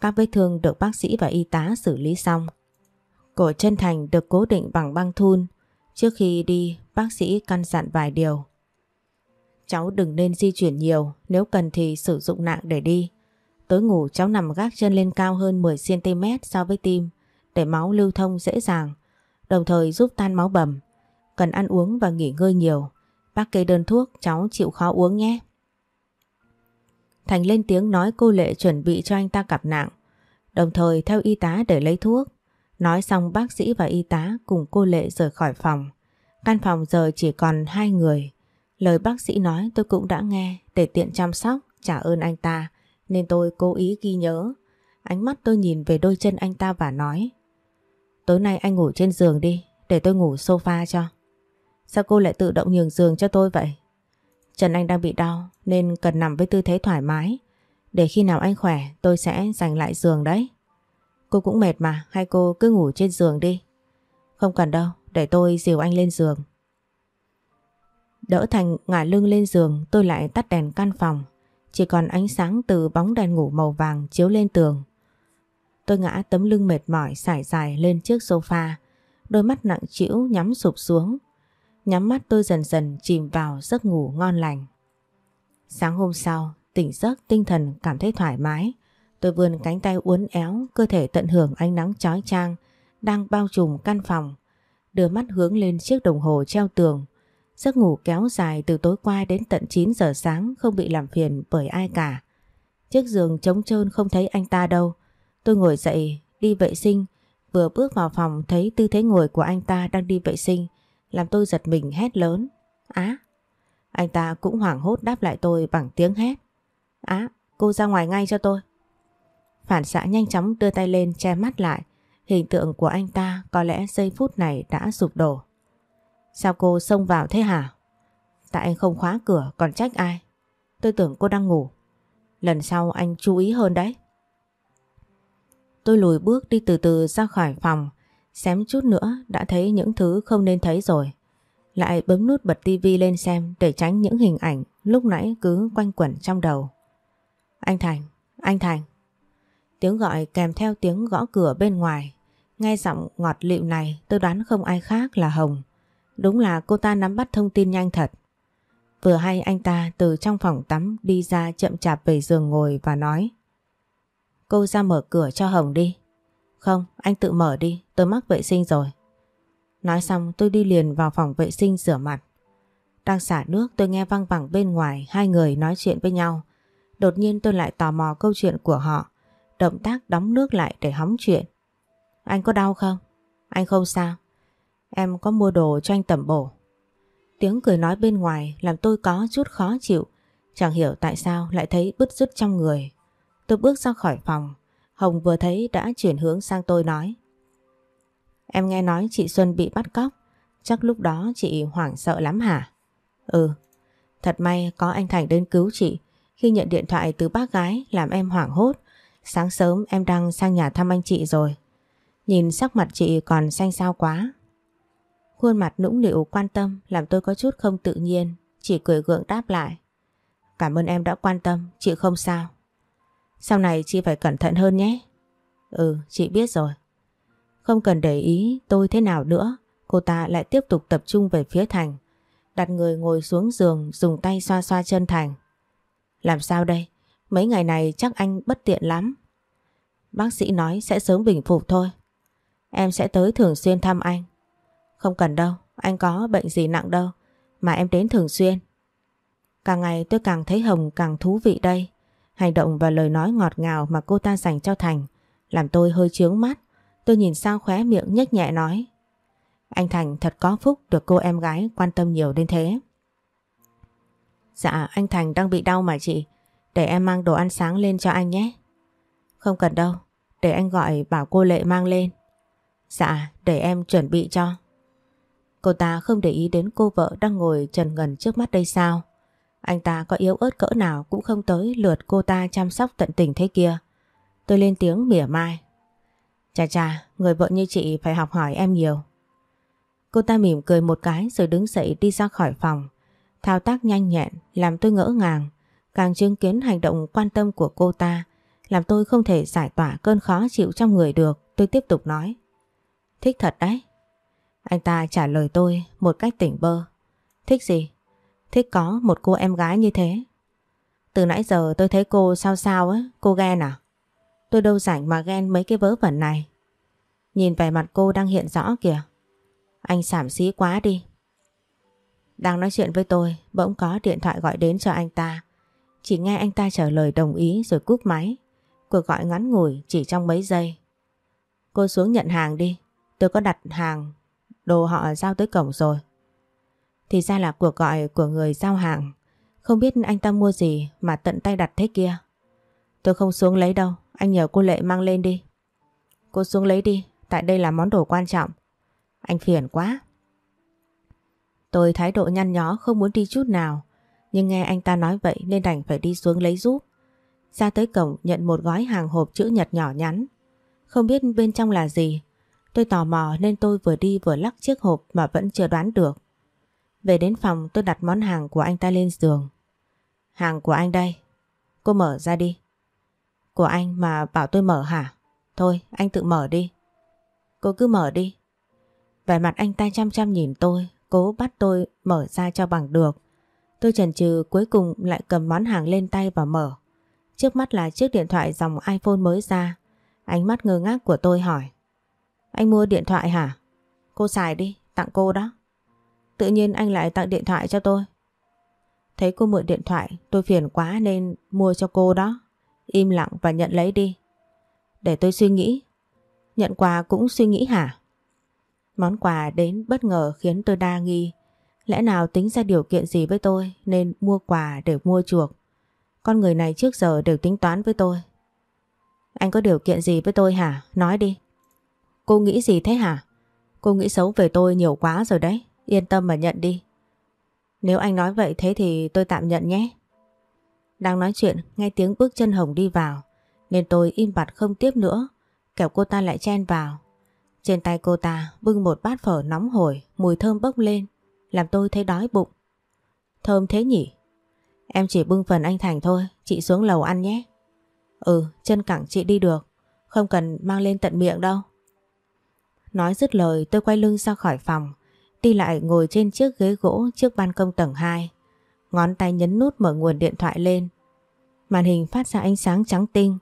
Các vết thương được bác sĩ và y tá xử lý xong. Cổ chân thành được cố định bằng băng thun. Trước khi đi, bác sĩ căn dặn vài điều. Cháu đừng nên di chuyển nhiều, nếu cần thì sử dụng nạng để đi. Tối ngủ cháu nằm gác chân lên cao hơn 10cm so với tim để máu lưu thông dễ dàng, đồng thời giúp tan máu bầm. Cần ăn uống và nghỉ ngơi nhiều. Bác kê đơn thuốc cháu chịu khó uống nhé. Thành lên tiếng nói cô Lệ chuẩn bị cho anh ta cặp nặng, đồng thời theo y tá để lấy thuốc. Nói xong bác sĩ và y tá cùng cô Lệ rời khỏi phòng. Căn phòng giờ chỉ còn hai người. Lời bác sĩ nói tôi cũng đã nghe để tiện chăm sóc, trả ơn anh ta, nên tôi cố ý ghi nhớ. Ánh mắt tôi nhìn về đôi chân anh ta và nói tối nay anh ngủ trên giường đi, để tôi ngủ sofa cho. Sao cô lại tự động nhường giường cho tôi vậy? Trần Anh đang bị đau nên cần nằm với tư thế thoải mái. Để khi nào anh khỏe tôi sẽ giành lại giường đấy. Cô cũng mệt mà, hay cô cứ ngủ trên giường đi. Không cần đâu, để tôi dìu anh lên giường. Đỡ Thành ngả lưng lên giường tôi lại tắt đèn căn phòng. Chỉ còn ánh sáng từ bóng đèn ngủ màu vàng chiếu lên tường. Tôi ngã tấm lưng mệt mỏi sải dài lên chiếc sofa. Đôi mắt nặng trĩu nhắm sụp xuống. Nhắm mắt tôi dần dần chìm vào giấc ngủ ngon lành. Sáng hôm sau, tỉnh giấc tinh thần cảm thấy thoải mái. Tôi vươn cánh tay uốn éo, cơ thể tận hưởng ánh nắng chói chang đang bao trùm căn phòng. Đưa mắt hướng lên chiếc đồng hồ treo tường. Giấc ngủ kéo dài từ tối qua đến tận 9 giờ sáng không bị làm phiền bởi ai cả. Chiếc giường trống trơn không thấy anh ta đâu. Tôi ngồi dậy, đi vệ sinh. Vừa bước vào phòng thấy tư thế ngồi của anh ta đang đi vệ sinh. Làm tôi giật mình hét lớn. Á! anh ta cũng hoảng hốt đáp lại tôi bằng tiếng hét. Á! cô ra ngoài ngay cho tôi. Phản xạ nhanh chóng đưa tay lên che mắt lại. Hình tượng của anh ta có lẽ giây phút này đã sụp đổ. Sao cô xông vào thế hả? Tại anh không khóa cửa còn trách ai? Tôi tưởng cô đang ngủ. Lần sau anh chú ý hơn đấy. Tôi lùi bước đi từ từ ra khỏi phòng, xém chút nữa đã thấy những thứ không nên thấy rồi. Lại bấm nút bật tivi lên xem để tránh những hình ảnh lúc nãy cứ quanh quẩn trong đầu. Anh Thành, anh Thành. Tiếng gọi kèm theo tiếng gõ cửa bên ngoài. Nghe giọng ngọt lịu này tôi đoán không ai khác là Hồng. Đúng là cô ta nắm bắt thông tin nhanh thật. Vừa hay anh ta từ trong phòng tắm đi ra chậm chạp về giường ngồi và nói Cô ra mở cửa cho Hồng đi. Không, anh tự mở đi, tôi mắc vệ sinh rồi. Nói xong tôi đi liền vào phòng vệ sinh rửa mặt. Đang xả nước tôi nghe văng vẳng bên ngoài hai người nói chuyện với nhau. Đột nhiên tôi lại tò mò câu chuyện của họ. Động tác đóng nước lại để hóng chuyện. Anh có đau không? Anh không sao. Em có mua đồ cho anh tẩm bổ. Tiếng cười nói bên ngoài làm tôi có chút khó chịu. Chẳng hiểu tại sao lại thấy bứt rứt trong người. Tôi bước ra khỏi phòng. Hồng vừa thấy đã chuyển hướng sang tôi nói. Em nghe nói chị Xuân bị bắt cóc. Chắc lúc đó chị hoảng sợ lắm hả? Ừ. Thật may có anh Thành đến cứu chị. Khi nhận điện thoại từ bác gái làm em hoảng hốt. Sáng sớm em đang sang nhà thăm anh chị rồi. Nhìn sắc mặt chị còn xanh xao quá. Khuôn mặt nũng nịu quan tâm làm tôi có chút không tự nhiên. Chỉ cười gượng đáp lại. Cảm ơn em đã quan tâm, chị không sao. Sau này chị phải cẩn thận hơn nhé. Ừ, chị biết rồi. Không cần để ý tôi thế nào nữa. Cô ta lại tiếp tục tập trung về phía Thành. Đặt người ngồi xuống giường dùng tay xoa xoa chân Thành. Làm sao đây? Mấy ngày này chắc anh bất tiện lắm. Bác sĩ nói sẽ sớm bình phục thôi. Em sẽ tới thường xuyên thăm anh. Không cần đâu, anh có bệnh gì nặng đâu. Mà em đến thường xuyên. Càng ngày tôi càng thấy Hồng càng thú vị đây. Hành động và lời nói ngọt ngào mà cô ta dành cho Thành làm tôi hơi chướng mắt. Tôi nhìn sang khóe miệng nhếch nhẹ nói. Anh Thành thật có phúc được cô em gái quan tâm nhiều đến thế. Dạ anh Thành đang bị đau mà chị. Để em mang đồ ăn sáng lên cho anh nhé. Không cần đâu. Để anh gọi bảo cô Lệ mang lên. Dạ để em chuẩn bị cho. Cô ta không để ý đến cô vợ đang ngồi trần ngần trước mắt đây sao. Anh ta có yếu ớt cỡ nào cũng không tới lượt cô ta chăm sóc tận tình thế kia. Tôi lên tiếng mỉa mai. Chà chà, người vợ như chị phải học hỏi em nhiều. Cô ta mỉm cười một cái rồi đứng dậy đi ra khỏi phòng. Thao tác nhanh nhẹn làm tôi ngỡ ngàng. Càng chứng kiến hành động quan tâm của cô ta làm tôi không thể giải tỏa cơn khó chịu trong người được. Tôi tiếp tục nói. Thích thật đấy. Anh ta trả lời tôi một cách tỉnh bơ. Thích gì? Thích có một cô em gái như thế. Từ nãy giờ tôi thấy cô sao sao ấy, cô ghen à? Tôi đâu rảnh mà ghen mấy cái vớ vẩn này. Nhìn vẻ mặt cô đang hiện rõ kìa. Anh xảm xí quá đi. Đang nói chuyện với tôi, bỗng có điện thoại gọi đến cho anh ta. Chỉ nghe anh ta trả lời đồng ý rồi cúp máy. Cuộc gọi ngắn ngủi chỉ trong mấy giây. Cô xuống nhận hàng đi. Tôi có đặt hàng, đồ họ giao tới cổng rồi. Thì ra là cuộc gọi của người giao hàng. Không biết anh ta mua gì mà tận tay đặt thế kia. Tôi không xuống lấy đâu, anh nhờ cô Lệ mang lên đi. Cô xuống lấy đi, tại đây là món đồ quan trọng. Anh phiền quá. Tôi thái độ nhăn nhó không muốn đi chút nào, nhưng nghe anh ta nói vậy nên đành phải đi xuống lấy giúp. Ra tới cổng nhận một gói hàng hộp chữ nhật nhỏ nhắn. Không biết bên trong là gì. Tôi tò mò nên tôi vừa đi vừa lắc chiếc hộp mà vẫn chưa đoán được. Về đến phòng tôi đặt món hàng của anh ta lên giường. Hàng của anh đây. Cô mở ra đi. Của anh mà bảo tôi mở hả? Thôi anh tự mở đi. Cô cứ mở đi. Vẻ mặt anh ta chăm chăm nhìn tôi, cố bắt tôi mở ra cho bằng được. Tôi chần chừ cuối cùng lại cầm món hàng lên tay và mở. Trước mắt là chiếc điện thoại dòng iPhone mới ra. Ánh mắt ngơ ngác của tôi hỏi. Anh mua điện thoại hả? Cô xài đi, tặng cô đó. Tự nhiên anh lại tặng điện thoại cho tôi. Thấy cô mượn điện thoại tôi phiền quá nên mua cho cô đó. Im lặng và nhận lấy đi. Để tôi suy nghĩ. Nhận quà cũng suy nghĩ hả? Món quà đến bất ngờ khiến tôi đa nghi. Lẽ nào tính ra điều kiện gì với tôi nên mua quà để mua chuộc. Con người này trước giờ đều tính toán với tôi. Anh có điều kiện gì với tôi hả? Nói đi. Cô nghĩ gì thế hả? Cô nghĩ xấu về tôi nhiều quá rồi đấy. Yên tâm mà nhận đi. Nếu anh nói vậy thế thì tôi tạm nhận nhé. Đang nói chuyện, nghe tiếng bước chân Hồng đi vào, nên tôi im bặt không tiếp nữa, kẻo cô ta lại chen vào. Trên tay cô ta bưng một bát phở nóng hổi, mùi thơm bốc lên, làm tôi thấy đói bụng. Thơm thế nhỉ? Em chỉ bưng phần anh Thành thôi, chị xuống lầu ăn nhé. Ừ, chân cẳng chị đi được, không cần mang lên tận miệng đâu. Nói dứt lời tôi quay lưng ra khỏi phòng, đi lại ngồi trên chiếc ghế gỗ trước ban công tầng 2. Ngón tay nhấn nút mở nguồn điện thoại lên. Màn hình phát ra ánh sáng trắng tinh.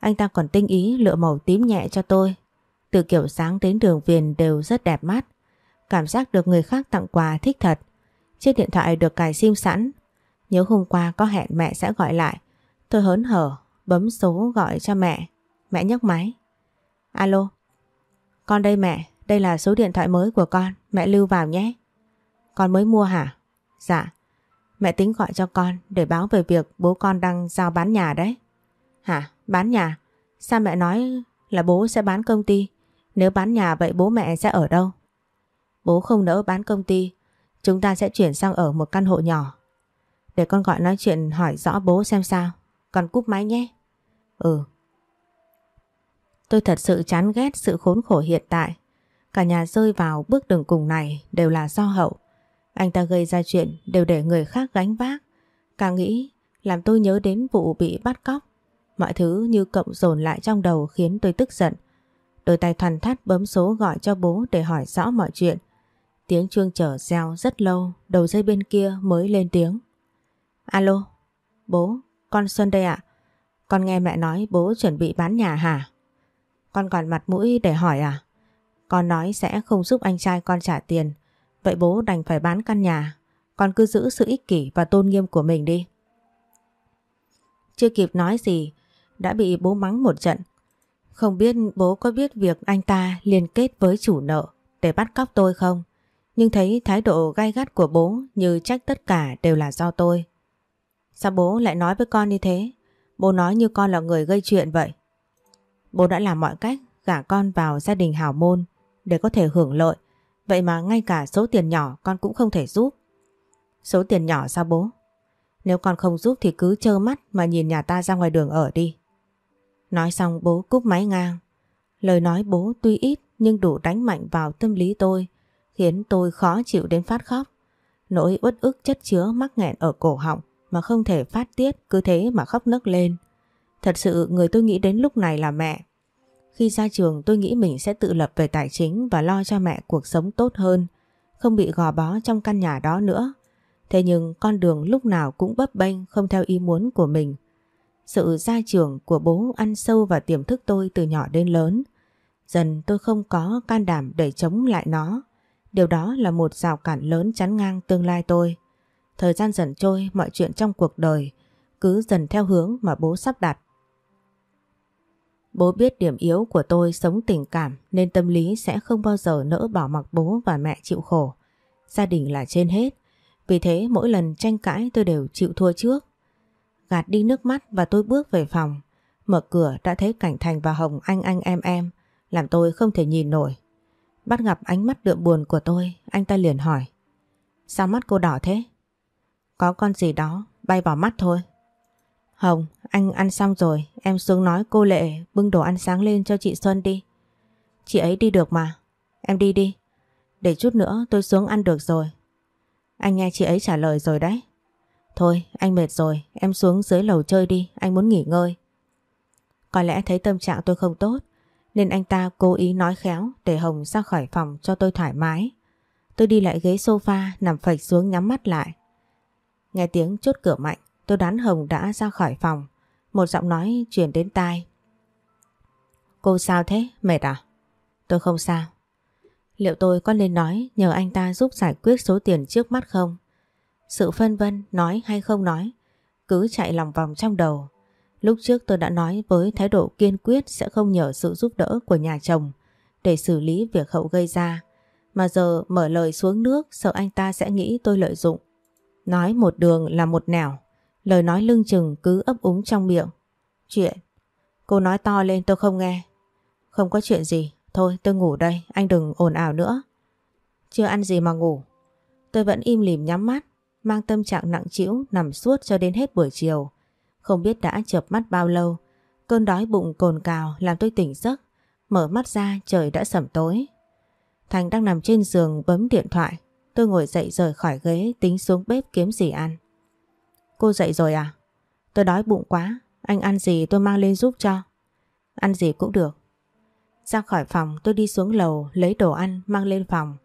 Anh ta còn tinh ý lựa màu tím nhẹ cho tôi. Từ kiểu sáng đến đường viền đều rất đẹp mắt. Cảm giác được người khác tặng quà thích thật. Chiếc điện thoại được cài sim sẵn. Nhớ hôm qua có hẹn mẹ sẽ gọi lại. Tôi hớn hở, bấm số gọi cho mẹ. Mẹ nhấc máy. Alo. Con đây mẹ, đây là số điện thoại mới của con, mẹ lưu vào nhé. Con mới mua hả? Dạ. Mẹ tính gọi cho con để báo về việc bố con đang giao bán nhà đấy. Hả? Bán nhà? Sao mẹ nói là bố sẽ bán công ty? Nếu bán nhà vậy bố mẹ sẽ ở đâu? Bố không nỡ bán công ty. Chúng ta sẽ chuyển sang ở một căn hộ nhỏ. Để con gọi nói chuyện hỏi rõ bố xem sao. Con cúp máy nhé. Ừ. Tôi thật sự chán ghét sự khốn khổ hiện tại. Cả nhà rơi vào bước đường cùng này đều là do hậu. Anh ta gây ra chuyện đều để người khác gánh vác. Càng nghĩ làm tôi nhớ đến vụ bị bắt cóc. Mọi thứ như cộng dồn lại trong đầu khiến tôi tức giận. Đôi tay thoăn thắt bấm số gọi cho bố để hỏi rõ mọi chuyện. Tiếng chuông chở reo rất lâu, đầu dây bên kia mới lên tiếng. Alo, bố, con Xuân đây ạ. Con nghe mẹ nói bố chuẩn bị bán nhà hả? Con còn mặt mũi để hỏi à? Con nói sẽ không giúp anh trai con trả tiền. Vậy bố đành phải bán căn nhà. Con cứ giữ sự ích kỷ và tôn nghiêm của mình đi. Chưa kịp nói gì, Đã bị bố mắng một trận. Không biết bố có biết việc anh ta liên kết với chủ nợ Để bắt cóc tôi không? Nhưng thấy thái độ gai gắt của bố Như trách tất cả đều là do tôi. Sao bố lại nói với con như thế? Bố nói như con là người gây chuyện vậy. Bố đã làm mọi cách gả con vào gia đình hào môn để có thể hưởng lợi. Vậy mà ngay cả số tiền nhỏ con cũng không thể giúp. Số tiền nhỏ sao bố? Nếu con không giúp thì cứ trơ mắt mà nhìn nhà ta ra ngoài đường ở đi. Nói xong bố cúp máy ngang. Lời nói bố tuy ít nhưng đủ đánh mạnh vào tâm lý tôi, khiến tôi khó chịu đến phát khóc. Nỗi uất ức chất chứa mắc nghẹn ở cổ họng mà không thể phát tiết cứ thế mà khóc nấc lên. Thật sự người tôi nghĩ đến lúc này là mẹ. Khi ra trường tôi nghĩ mình sẽ tự lập về tài chính và lo cho mẹ cuộc sống tốt hơn, không bị gò bó trong căn nhà đó nữa. Thế nhưng con đường lúc nào cũng bấp bênh không theo ý muốn của mình. Sự ra trường của bố ăn sâu vào tiềm thức tôi từ nhỏ đến lớn. Dần tôi không có can đảm để chống lại nó. Điều đó là một rào cản lớn chắn ngang tương lai tôi. Thời gian dần trôi, mọi chuyện trong cuộc đời cứ dần theo hướng mà bố sắp đặt. Bố biết điểm yếu của tôi sống tình cảm nên tâm lý sẽ không bao giờ nỡ bỏ mặc bố và mẹ chịu khổ. Gia đình là trên hết. Vì thế mỗi lần tranh cãi tôi đều chịu thua trước. Gạt đi nước mắt và tôi bước về phòng. Mở cửa đã thấy Cảnh Thành và Hồng anh anh em em làm tôi không thể nhìn nổi. Bắt gặp ánh mắt đượm buồn của tôi, anh ta liền hỏi. Sao mắt cô đỏ thế? Có con gì đó bay vào mắt thôi. Hồng, anh ăn xong rồi, em xuống nói cô Lệ bưng đồ ăn sáng lên cho chị Xuân đi. Chị ấy đi được mà, em đi đi. Để chút nữa tôi xuống ăn được rồi. Anh nghe chị ấy trả lời rồi đấy. Thôi, anh mệt rồi, em xuống dưới lầu chơi đi, anh muốn nghỉ ngơi. Có lẽ thấy tâm trạng tôi không tốt, nên anh ta cố ý nói khéo để Hồng ra khỏi phòng cho tôi thoải mái. Tôi đi lại ghế sofa nằm phịch xuống nhắm mắt lại. Nghe tiếng chốt cửa mạnh, tôi đoán Hồng đã ra khỏi phòng. Một giọng nói truyền đến tai. Cô sao thế? Mệt à? Tôi không sao. Liệu tôi có nên nói nhờ anh ta giúp giải quyết số tiền trước mắt không? Sự phân vân nói hay không nói cứ chạy lòng vòng trong đầu. Lúc trước tôi đã nói với thái độ kiên quyết sẽ không nhờ sự giúp đỡ của nhà chồng để xử lý việc hậu gây ra. Mà giờ mở lời xuống nước sợ anh ta sẽ nghĩ tôi lợi dụng. Nói một đường là một nẻo, lời nói lưng chừng cứ ấp úng trong miệng. Chuyện, cô nói to lên tôi không nghe. Không có chuyện gì, thôi tôi ngủ đây, anh đừng ồn ào nữa. Chưa ăn gì mà ngủ. Tôi vẫn im lìm nhắm mắt, mang tâm trạng nặng trĩu nằm suốt cho đến hết buổi chiều. Không biết đã chợp mắt bao lâu, cơn đói bụng cồn cào làm tôi tỉnh giấc. Mở mắt ra trời đã sẩm tối. Thành đang nằm trên giường bấm điện thoại. Tôi ngồi dậy rời khỏi ghế tính xuống bếp kiếm gì ăn. Cô dậy rồi à? Tôi đói bụng quá. Anh ăn gì tôi mang lên giúp cho. Ăn gì cũng được. Ra khỏi phòng, tôi đi xuống lầu, lấy đồ ăn, mang lên phòng.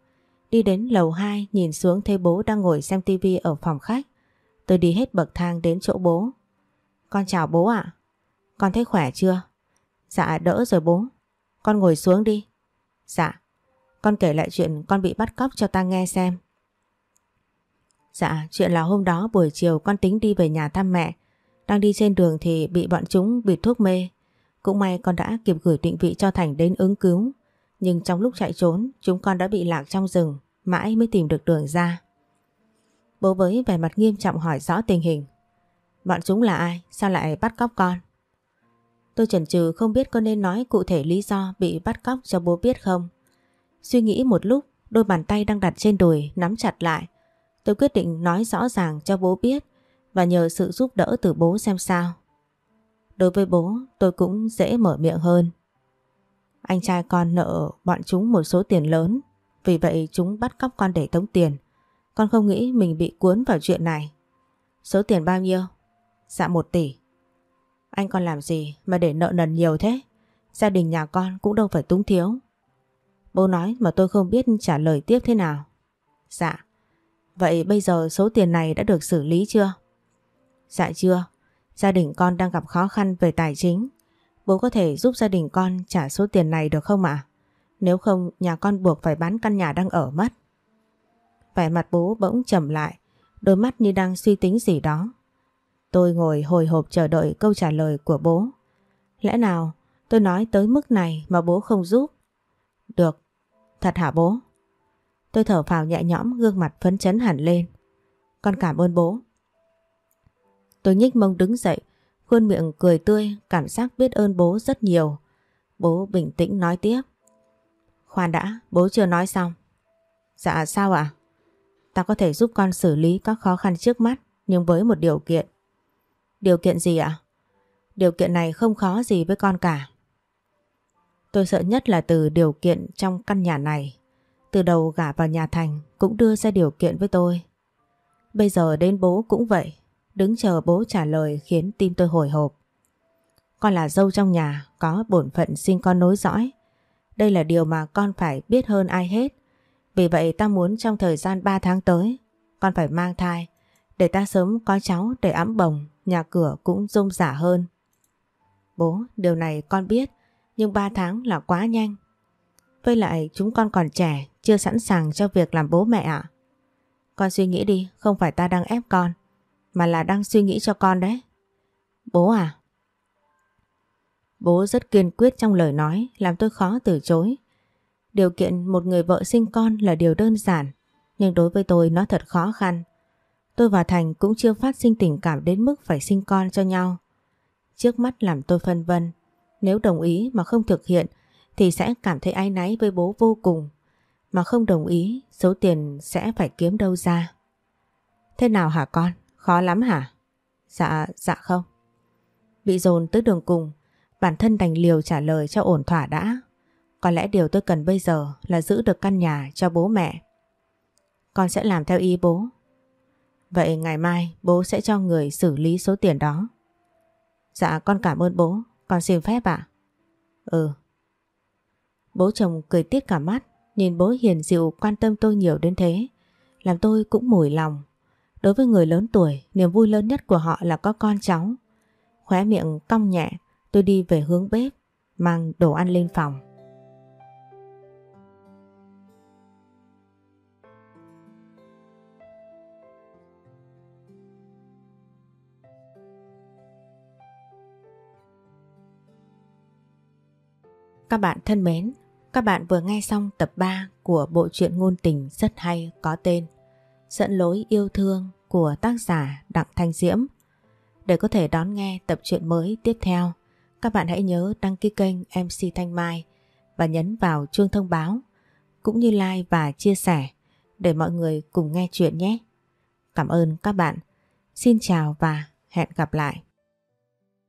Đi đến lầu 2 nhìn xuống thấy bố đang ngồi xem tivi ở phòng khách. Tôi đi hết bậc thang đến chỗ bố. Con chào bố ạ. Con thấy khỏe chưa? Dạ đỡ rồi bố. Con ngồi xuống đi. Dạ. Con kể lại chuyện con bị bắt cóc cho ta nghe xem. Dạ, chuyện là hôm đó buổi chiều con tính đi về nhà thăm mẹ. Đang đi trên đường thì bị bọn chúng bịt thuốc mê. Cũng may con đã kịp gửi định vị cho Thành đến ứng cứu. Nhưng trong lúc chạy trốn, chúng con đã bị lạc trong rừng, mãi mới tìm được đường ra. Bố với vẻ mặt nghiêm trọng hỏi rõ tình hình. Bọn chúng là ai? Sao lại bắt cóc con? Tôi chần chừ không biết có nên nói cụ thể lý do bị bắt cóc cho bố biết không. Suy nghĩ một lúc, đôi bàn tay đang đặt trên đùi nắm chặt lại. Tôi quyết định nói rõ ràng cho bố biết và nhờ sự giúp đỡ từ bố xem sao. Đối với bố, tôi cũng dễ mở miệng hơn. Anh trai con nợ bọn chúng một số tiền lớn, vì vậy chúng bắt cóc con để tống tiền. Con không nghĩ mình bị cuốn vào chuyện này. Số tiền bao nhiêu? Dạ một tỷ. Anh còn làm gì mà để nợ nần nhiều thế? Gia đình nhà con cũng đâu phải túng thiếu. Bố nói mà tôi không biết trả lời tiếp thế nào. Dạ. Vậy bây giờ số tiền này đã được xử lý chưa? Dạ chưa. Gia đình con đang gặp khó khăn về tài chính. Bố có thể giúp gia đình con trả số tiền này được không ạ? Nếu không nhà con buộc phải bán căn nhà đang ở mất. Vẻ mặt bố bỗng trầm lại, đôi mắt như đang suy tính gì đó. Tôi ngồi hồi hộp chờ đợi câu trả lời của bố. Lẽ nào tôi nói tới mức này mà bố không giúp? Được, thật hả bố? Tôi thở phào nhẹ nhõm gương mặt phấn chấn hẳn lên. Con cảm ơn bố. Tôi nhích mông đứng dậy, khuôn miệng cười tươi, cảm giác biết ơn bố rất nhiều. Bố bình tĩnh nói tiếp. Khoan đã, bố chưa nói xong. Dạ sao ạ? Ta có thể giúp con xử lý các khó khăn trước mắt, nhưng với một điều kiện. Điều kiện gì ạ? Điều kiện này không khó gì với con cả. Tôi sợ nhất là từ điều kiện trong căn nhà này. Từ đầu gả vào nhà Thành cũng đưa ra điều kiện với tôi. Bây giờ đến bố cũng vậy. Đứng chờ bố trả lời khiến tim tôi hồi hộp. Con là dâu trong nhà, có bổn phận sinh con nối dõi. Đây là điều mà con phải biết hơn ai hết. Vì vậy ta muốn trong thời gian 3 tháng tới, con phải mang thai, để ta sớm có cháu để ấm bồng, nhà cửa cũng rôm rả hơn. Bố, điều này con biết, nhưng 3 tháng là quá nhanh. Với lại chúng con còn trẻ, chưa sẵn sàng cho việc làm bố mẹ ạ. Con suy nghĩ đi, không phải ta đang ép con, mà là đang suy nghĩ cho con đấy. Bố à? Bố rất kiên quyết trong lời nói, làm tôi khó từ chối. Điều kiện một người vợ sinh con là điều đơn giản, nhưng đối với tôi nó thật khó khăn. Tôi và Thành cũng chưa phát sinh tình cảm đến mức phải sinh con cho nhau. Trước mắt làm tôi phân vân, nếu đồng ý mà không thực hiện thì sẽ cảm thấy áy náy với bố vô cùng. Mà không đồng ý số tiền sẽ phải kiếm đâu ra. Thế nào hả con? Khó lắm hả? Dạ, dạ không. Bị dồn tới đường cùng, bản thân đành liều trả lời cho ổn thỏa đã. Có lẽ điều tôi cần bây giờ là giữ được căn nhà cho bố mẹ. Con sẽ làm theo ý bố. Vậy ngày mai bố sẽ cho người xử lý số tiền đó. Dạ con cảm ơn bố, con xin phép ạ. Ừ. Bố chồng cười tiết cả mắt, nhìn bố hiền dịu quan tâm tôi nhiều đến thế. Làm tôi cũng mủi lòng. Đối với người lớn tuổi, niềm vui lớn nhất của họ là có con cháu. Khóe miệng cong nhẹ, tôi đi về hướng bếp, mang đồ ăn lên phòng. Các bạn thân mến, các bạn vừa nghe xong tập 3 của bộ truyện ngôn tình rất hay có tên Dẫn lối yêu thương của tác giả Đặng Thanh Diễm. Để có thể đón nghe tập truyện mới tiếp theo, các bạn hãy nhớ đăng ký kênh MC Thanh Mai và nhấn vào chuông thông báo cũng như like và chia sẻ để mọi người cùng nghe chuyện nhé. Cảm ơn các bạn. Xin chào và hẹn gặp lại.